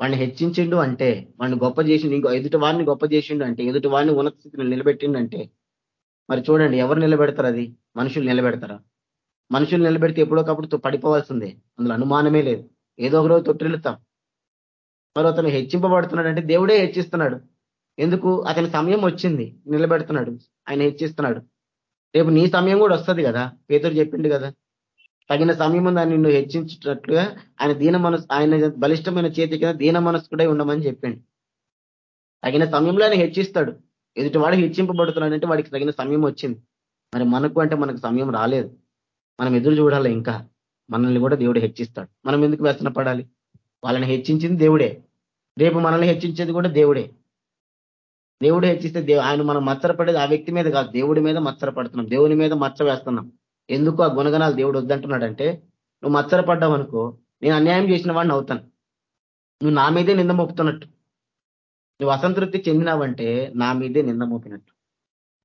వాడిని హెచ్చించిండు అంటే వాడిని గొప్ప చేసిండు ఇంకో ఎదుటి వాడిని గొప్ప చేసిండు అంటే ఎదుటి వాడిని ఉన్నత స్థితిని నిలబెట్టిండు అంటే మరి చూడండి ఎవరు నిలబెడతారు అది? మనుషులు నిలబెడతారా? మనుషులు నిలబెడితే ఎప్పుడోకప్పుడు పడిపోవాల్సిందే. అందులో అనుమానమే లేదు. ఏదో ఒక రోజు తొట్టిల్లుతాం. మరి అతను హెచ్చింపబడుతున్నాడు అంటే దేవుడే హెచ్చిస్తున్నాడు. ఎందుకు? అతని సమయం వచ్చింది. నిలబెడుతున్నాడు. ఆయన హెచ్చిస్తున్నాడు. రేపు నీ సమయం కూడా వస్తుంది కదా? పేదరు చెప్పిండు కదా. తగిన సమయం దాన్ని నిన్ను హెచ్చించినట్లుగా ఆయన దీన మనసు ఆయన బలిష్టమైన చేతి కింద దీన మనస్కుడై ఉండమని చెప్పిండు. తగిన సమయంలో ఆయన హెచ్చిస్తాడు. ఎదుటి వాడు హెచ్చింపబడుతున్నాడంటే వాడికి తగిన సమయం వచ్చింది. మరి మనకు అంటే మనకు సమయం రాలేదు. మనం ఎదురు చూడాలి ఇంకా. మనల్ని కూడా దేవుడు హెచ్చిస్తాడు. మనం ఎందుకు వ్యసన పడాలి వాళ్ళని హెచ్చించింది దేవుడే. రేపు మనల్ని హెచ్చించేది కూడా దేవుడే. దేవుడు హెచ్చిస్తే ఆయన మనం మచ్చరపడేది ఆ వ్యక్తి మీద కాదు దేవుడి మీద మచ్చరపడుతున్నాం దేవుని మీద మచ్చ వేస్తున్నాం. ఎందుకు ఆ గుణగణాలు దేవుడు వద్దంటున్నాడంటే నువ్వు మచ్చరపడ్డావు అనుకో నేను అన్యాయం చేసిన వాడిని అవుతాను. నువ్వు నా మీదే నింద మోపుతున్నట్టు. నువ్వు అసంతృప్తి చెందినావంటే నా మీదే నింద మోపినట్టు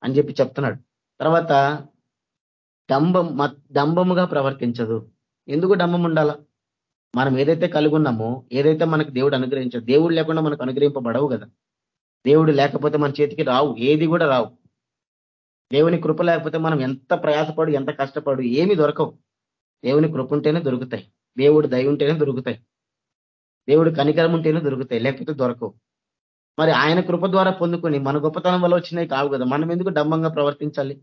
అని చెప్పి చెప్తున్నాడు. తర్వాత డంబం డంబముగా ప్రవర్తించదు. ఎందుకు డంబం ఉండాలా? మనం ఏదైతే కలుగున్నామో ఏదైతే మనకు దేవుడు అనుగ్రహించదు దేవుడు లేకుండా మనకు అనుగ్రహింపబడవు కదా. దేవుడు లేకపోతే మన చేతికి రావు ఏది కూడా రావు. దేవుని కృప లేకపోతే మనం ఎంత ప్రయాసపడు ఎంత కష్టపడు ఏమి దొరకవు. దేవుని కృప ఉంటేనే దొరుకుతాయి. దేవుడు దయ ఉంటేనే దొరుకుతాయి. దేవుడు కనికరం ఉంటేనే దొరుకుతాయి లేకపోతే దొరకవు. మరి ఆయన కృప ద్వారా పొందుకొని మన గొప్పతనం వల్ల వచ్చినాయి కావు కదా. మనం ఎందుకు డంబంగా ప్రవర్తించాలి?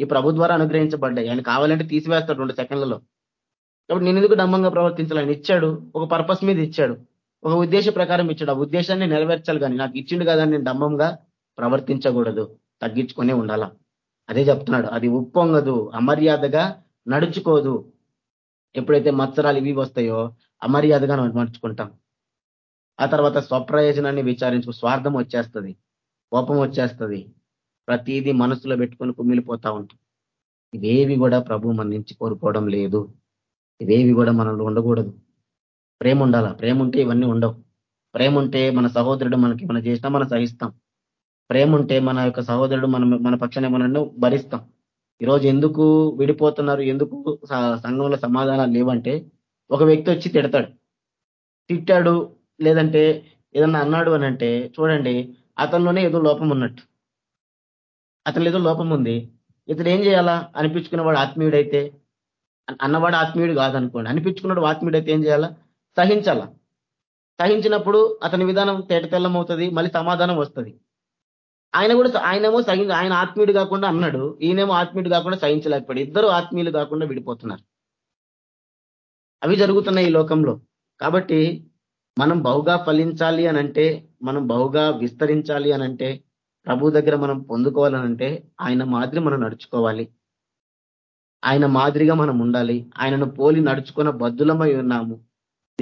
ఈ ప్రభు ద్వారా అనుగ్రహించబడ్డాయి. ఆయన కావాలంటే తీసివేస్తాడు రెండు సెకండ్లలో. కాబట్టి నేను ఎందుకు డంబంగా ప్రవర్తించాలి? ఆయన ఇచ్చాడు ఒక పర్పస్ మీద ఇచ్చాడు. ఒక ఉద్దేశ ప్రకారం ఇచ్చాడు. ఆ ఉద్దేశాన్ని నెరవేర్చాలి కానీ నాకు ఇచ్చిండు కదా నేను డంబంగా ప్రవర్తించకూడదు. తగ్గించుకునే ఉండాలా? అదే చెప్తున్నాడు. అది ఉప్పొంగదు అమర్యాదగా నడుచుకోదు. ఎప్పుడైతే మత్సరాలు ఇవి వస్తాయో అమర్యాదగా నడుచుకుంటాం. ఆ తర్వాత స్వప్రయోజనాన్ని విచారించుకు స్వార్థం వచ్చేస్తుంది కోపం వచ్చేస్తుంది. ప్రతిదీ మనసులో పెట్టుకొని కుమిలిపోతా ఉంటాం. ఇవేవి కూడా ప్రభు మన నుంచి కోరుకోవడం లేదు. ఇవేవి కూడా మనలో ఉండకూడదు. ప్రేమ ఉండాలా ప్రేమ ఉంటే ఇవన్నీ ఉండవు. ప్రేమ ఉంటే మన సహోదరుడు మనకి మనం చేసినా మనం సహిస్తాం. ప్రేమ ఉంటే మన యొక్క సహోదరుడు మనం మన పక్షాన్ని మనల్ని భరిస్తాం. ఈరోజు ఎందుకు విడిపోతున్నారు? ఎందుకు సంఘంలో సమాధానాలు లేవంటే ఒక వ్యక్తి వచ్చి తిడతాడు. తిట్టాడు లేదంటే ఏదన్నా అన్నాడు అని అంటే చూడండి అతనిలోనే ఏదో లోపం ఉన్నట్టు. అతను ఏదో లోపం ఉంది. ఇతడు ఏం చేయాలా? అనిపించుకున్నవాడు ఆత్మీయుడైతే అన్నవాడు ఆత్మీయుడు కాదనుకోండి. అనిపించుకున్నాడు ఆత్మీయుడైతే ఏం చేయాలా? సహించాల. సహించినప్పుడు అతని విధానం తేటతెల్లం అవుతుంది మళ్ళీ సమాధానం వస్తుంది. ఆయన కూడా ఆయనేమో సహి ఆయన ఆత్మీయుడు కాకుండా అన్నాడు ఈయనేమో ఆత్మీయుడు కాకుండా సహించలేకపోయాడు. ఇద్దరు ఆత్మీయులు కాకుండా విడిపోతున్నారు. అవి జరుగుతున్నాయి ఈ లోకంలో. కాబట్టి మనం బహుగా ఫలించాలి అనంటే మనం బహుగా విస్తరించాలి అనంటే ప్రభు దగ్గర మనం పొందుకోవాలనంటే ఆయన మాదిరి మనం నడుచుకోవాలి. ఆయన మాదిరిగా మనం ఉండాలి. ఆయనను పోలి నడుచుకున్న బద్దులమై ఉన్నాము.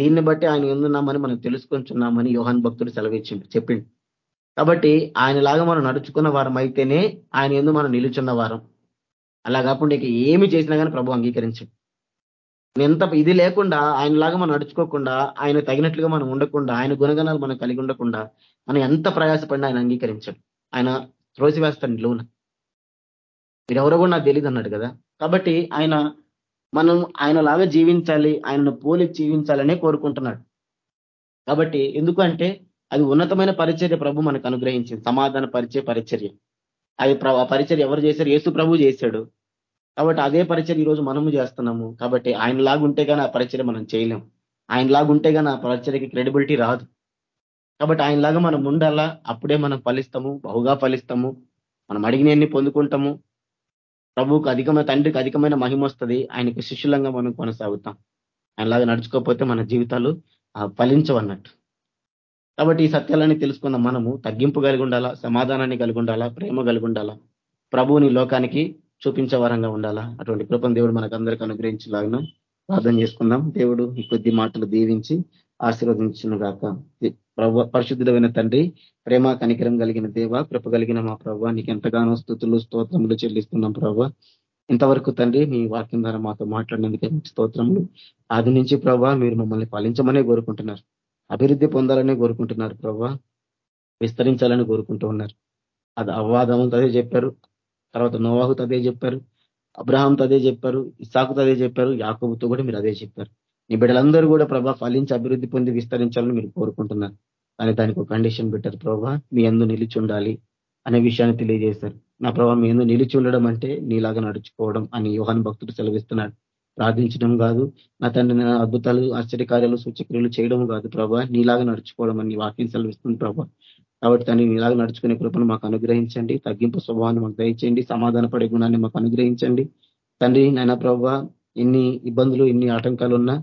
దీన్ని బట్టి ఆయన ఎందున్నామని మనం తెలుసుకొంచున్నామని యోహాన్ భక్తుడు సెలవిచ్చిండు చెప్పిండు. కాబట్టి ఆయనలాగా మనం నడుచుకున్న వారం అయితేనే ఆయన ఎందు మనం నిలుచున్న వారం. అలా కాకుండా ఇక ఏమి చేసినా కానీ ప్రభు అంగీకరించండి. ఎంత ఇది లేకుండా ఆయనలాగా మనం నడుచుకోకుండా ఆయన తగినట్లుగా మనం ఉండకుండా ఆయన గుణగణాలు మనం కలిగి ఉండకుండా మనం ఎంత ప్రయాసపడినా ఆయన అంగీకరించడు. ఆయన త్రోసివేస్తాడు నిలువున మీరెవరో కూడా నాకు తెలియదు అన్నాడు కదా. కాబట్టి ఆయన మనం ఆయనలాగా జీవించాలి ఆయనను పోలి జీవించాలనే కోరుకుంటున్నాడు. కాబట్టి ఎందుకంటే అది ఉన్నతమైన పరిచర్య ప్రభు మనకు అనుగ్రహించింది. సమాధాన పరిచయ పరిచర్య. అది పరిచర్య ఎవరు చేశారు? యేసు ప్రభు చేశాడు. కాబట్టి అదే పరిచయం ఈరోజు మనము చేస్తున్నాము. కాబట్టి ఆయనలాగా ఉంటే కానీ ఆ పరిచయం మనం చేయలేం. ఆయనలాగా ఉంటే కానీ ఆ పరిచర్యకి క్రెడిబిలిటీ రాదు. కాబట్టి ఆయనలాగా మనం ఉండాలా? అప్పుడే మనం ఫలిస్తాము. బహుగా ఫలిస్తాము. మనం అడిగినన్ని పొందుకుంటాము. ప్రభువుకు అధికమైన తండ్రికి అధికమైన మహిమ వస్తుంది ఆయనకు శిష్యులంగా మనం కొనసాగుతాం. ఆయనలాగా నడుచుకోకపోతే మన జీవితాలు ఫలించవన్నట్టు. కాబట్టి ఈ సత్యాలని తెలుసుకున్న మనము తగ్గింపు కలిగి ఉండాలా? సమాధానాన్ని కలిగి ఉండాలా? ప్రేమ కలిగి ఉండాలా? ప్రభువుని లోకానికి చూపించే వరంగా ఉండాలా? అటువంటి కృపను దేవుడు మనకు అందరికీ అనుగ్రహించలాగిన ప్రార్థన చేసుకుందాం. దేవుడు ఈ కొద్ది మాటలు దీవించి ఆశీర్వదించిన గాక. ప్రభు పరిశుద్ధుడమైన తండ్రి ప్రేమ కనికరం కలిగిన దేవ కృప కలిగిన మా ప్రభావ నీకు ఎంతగానో స్థుతులు స్తోత్రములు చెల్లిస్తున్నాం ప్రభావ ఇంతవరకు తండ్రి మీ వాక్యం ద్వారా మాతో మాట్లాడినందుకే స్తోత్రములు. ఆది నుంచి ప్రభావ మీరు మమ్మల్ని పాలించమనే కోరుకుంటున్నారు. అభివృద్ధి పొందాలని కోరుకుంటున్నారు ప్రభావ విస్తరించాలని కోరుకుంటూ ఉన్నారు. అది అవ్వాదము అదే చెప్పారు. తర్వాత నోవాహుతో అదే చెప్పారు. అబ్రహాంతో అదే చెప్పారు. ఇసాకుతో అదే చెప్పారు. యాకబుతో కూడా మీరు అదే చెప్పారు. నీ బిడ్డలందరూ కూడా ప్రభా ఫలించి అభివృద్ధి పొంది విస్తరించాలని మీరు కోరుకుంటున్నారు. కానీ దానికి ఒక కండిషన్ పెట్టారు. ప్రభా మీ ఎందు నిలిచి ఉండాలి అనే విషయాన్ని తెలియజేశారు. నా ప్రభావ మీ ఎందు నిలిచి ఉండడం అంటే నీలాగా నడుచుకోవడం అని యోహన్ భక్తుడు సెలవిస్తున్నాడు. ప్రార్థించడం కాదు నా తండ్రి అద్భుతాలు ఆశ్చర్యకార్యాలు సూచక్రియలు చేయడం కాదు ప్రభా నీలాగా నడుచుకోవడం అని వాక్యం సెలవిస్తుంది ప్రభా. కాబట్టి తను నీలాగా నడుచుకునే కృపను మాకు అనుగ్రహించండి. తగ్గింపు స్వభావాన్ని మాకు దయచేయండి. సమాధాన పడే గుణాన్ని మాకు అనుగ్రహించండి. తండ్రి నాయన ప్రభా ఎన్ని ఇబ్బందులు ఎన్ని ఆటంకాలు ఉన్నా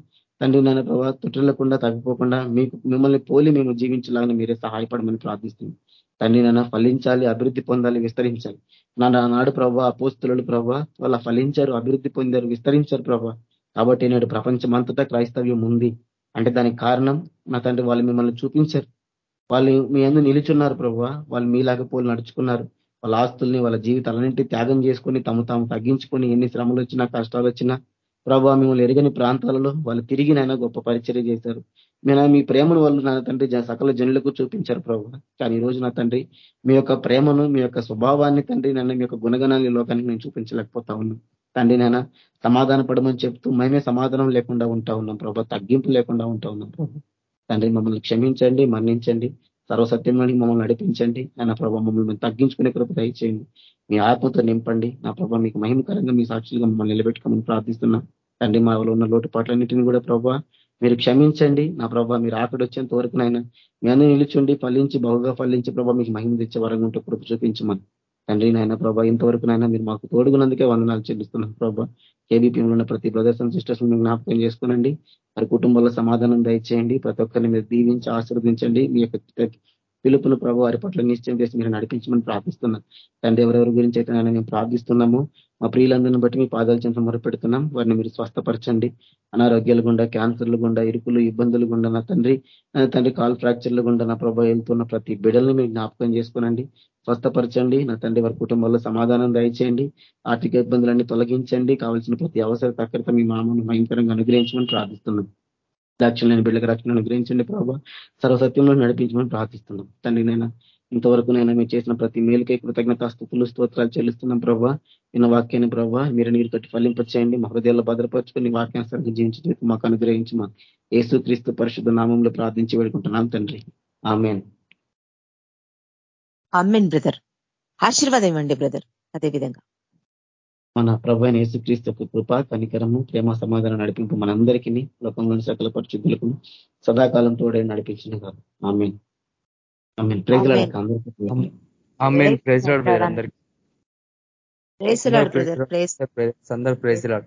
తండ్రి నాయన ప్రభావ తుట్టలకుండా తగ్గిపోకుండా మీకు మిమ్మల్ని పోలి మేము జీవించాలని మీరే సహాయపడమని ప్రార్థిస్తుంది తండ్రి నాన్న ఫలించాలి అభివృద్ధి పొందాలి విస్తరించాలి. నా నాడు ప్రభావ అపోస్తులు ప్రభావ వాళ్ళ ఫలించారు అభివృద్ధి పొందారు విస్తరించారు ప్రభావ కాబట్టి నేడు ప్రపంచమంతటా క్రైస్తవ్యం ఉంది. అంటే దానికి కారణం నా తండ్రి వాళ్ళు మిమ్మల్ని చూపించారు. వాళ్ళు మీ అందరూ నిలుచున్నారు ప్రభు. వాళ్ళు మీలాగా పోలు నడుచుకున్నారు. వాళ్ళ ఆస్తుల్ని వాళ్ళ జీవితాలన్నింటినీ త్యాగం చేసుకొని తమ తాము తగ్గించుకొని ఎన్ని శ్రమలు వచ్చినా కష్టాలు వచ్చినా ప్రభావ మిమ్మల్ని ఎరగని ప్రాంతాలలో వాళ్ళు తిరిగి నాయన గొప్ప పరిచర్య చేశారు. నేను మీ ప్రేమను వాళ్ళు నా తండ్రి సకల జనులకు చూపించారు ప్రభు. కానీ ఈ రోజు నా తండ్రి మీ యొక్క ప్రేమను మీ యొక్క స్వభావాన్ని తండ్రి నన్ను మీ యొక్క గుణగణాన్ని లోకానికి నేను చూపించలేకపోతా ఉన్నాం. తండ్రి నాయన సమాధాన పడమని చెప్తూ మేమే సమాధానం లేకుండా ఉంటా ఉన్నాం ప్రభు. తగ్గింపు లేకుండా ఉంటా ఉన్నాం ప్రభు. తండ్రి మమ్మల్ని క్షమించండి మన్నించండి సర్వసత్యంలోనికి మమ్మల్ని నడిపించండి. ఆయన ప్రభావ మమ్మల్ని తగ్గించుకునే కృప దయచేయండి. మీ ఆత్మతో నింపండి. నా ప్రభావ మీకు మహిమకరంగా మీ సాక్షులుగా మమ్మల్ని నిలబెట్టుకోమని ప్రార్థిస్తున్నాం. తండ్రి మాలో ఉన్న లోటుపాట్లన్నింటిని కూడా ప్రభావ మీరు క్షమించండి. నా ప్రభావ మీరు ఆకడొచ్చేంత వరకు నాయన మీ అందరూ నిలుచుండి ఫలించి బహుగా ఫలించి ప్రభావ మీకు మహిమ తెచ్చే వరంగా ఉంటే కృప చూపించమని. తండ్రి నాయన ప్రభా ఇంతవరకు నాయన మీరు మాకు తోడుగునందుకే వందనాలు చెల్లిస్తున్నాం ప్రభా. కేబీపీలో ఉన్న ప్రతి బ్రదర్స్ అండ్ సిస్టర్స్ మీరు జ్ఞాపకం చేసుకోనండి. మరి కుటుంబంలో సమాధానం దయచేయండి. ప్రతి ఒక్కరిని మీరు దీవించి ఆశీర్వదించండి. మీ యొక్క పిలుపును ప్రభు వారి పట్ల నిశ్చయం చేసి మీరు నడిపించమని ప్రార్థిస్తున్నాం. తండ్రి ఎవరెవరి గురించి అయితే మేము ప్రార్థిస్తున్నాము మా ప్రియులందరిని బట్టి మీ పాదాలు చెంత మొరపెడుతున్నాం. వారిని మీరు స్వస్థపరచండి. అనారోగ్యాలు గుండా క్యాన్సర్లు గుండా ఇరుకులు ఇబ్బందులు గుండా నా తండ్రి తండ్రి కాల్ ఫ్రాక్చర్లు గుండా నా ప్రభావ వెళ్తున్న ప్రతి బిడల్ని మీరు జ్ఞాపకం చేసుకోనండి. స్వస్థపరచండి. నా తండ్రి వారి కుటుంబంలో సమాధానం దయచేయండి. ఆర్థిక ఇబ్బందులన్నీ తొలగించండి. కావాల్సిన ప్రతి అవసర తక్కడిత మీ మామను భయంకరంగా అనుగ్రహించమని ప్రార్థిస్తున్నాం. రక్షణ లేని బిడ్డలకు రక్షణ అనుగ్రహించండి ప్రభావ సర్వసత్యంలో నడిపించమని ప్రార్థిస్తున్నాం. తండ్రి నేను ఇంతవరకు నేను మీరు చేసిన ప్రతి మేలుకే కృతజ్ఞత స్థుతులు స్తోత్రాలు చెల్లిస్తున్నాం ప్రభావ విన్న వాక్యాన్ని ప్రభావ మీరు నీరు కట్టి ఫలింపచేయండి. మా హృదయాల్లో భద్రపరచుకొని వాక్యాన్ని జీవించి మాకు అనుగ్రహించి మా యేసు క్రీస్తు పరిశుద్ధ నామంలో ప్రార్థించి వేడుకుంటున్నాం తండ్రి. ఆమెన్. Amen brother. ఆశీర్వాదం ఇవ్వండి బ్రదర్. అదే విధంగా మన ప్రభు అయిన యేసుక్రీస్తు యొక్క కృప కనికరము ప్రేమ సమాధానం నడిపింపు మనందరికీ లోకంలోని సకల పరిశుద్ధులకు సదాకాలం తోడే నడిపించిన కాదు ఆమెన్. ఆమెన్. ప్రేజల అందరికీ ఆమెన్. ప్రైజ్ అందరికి. ప్రేస్ అందరు ప్రైజ్ లాడ్.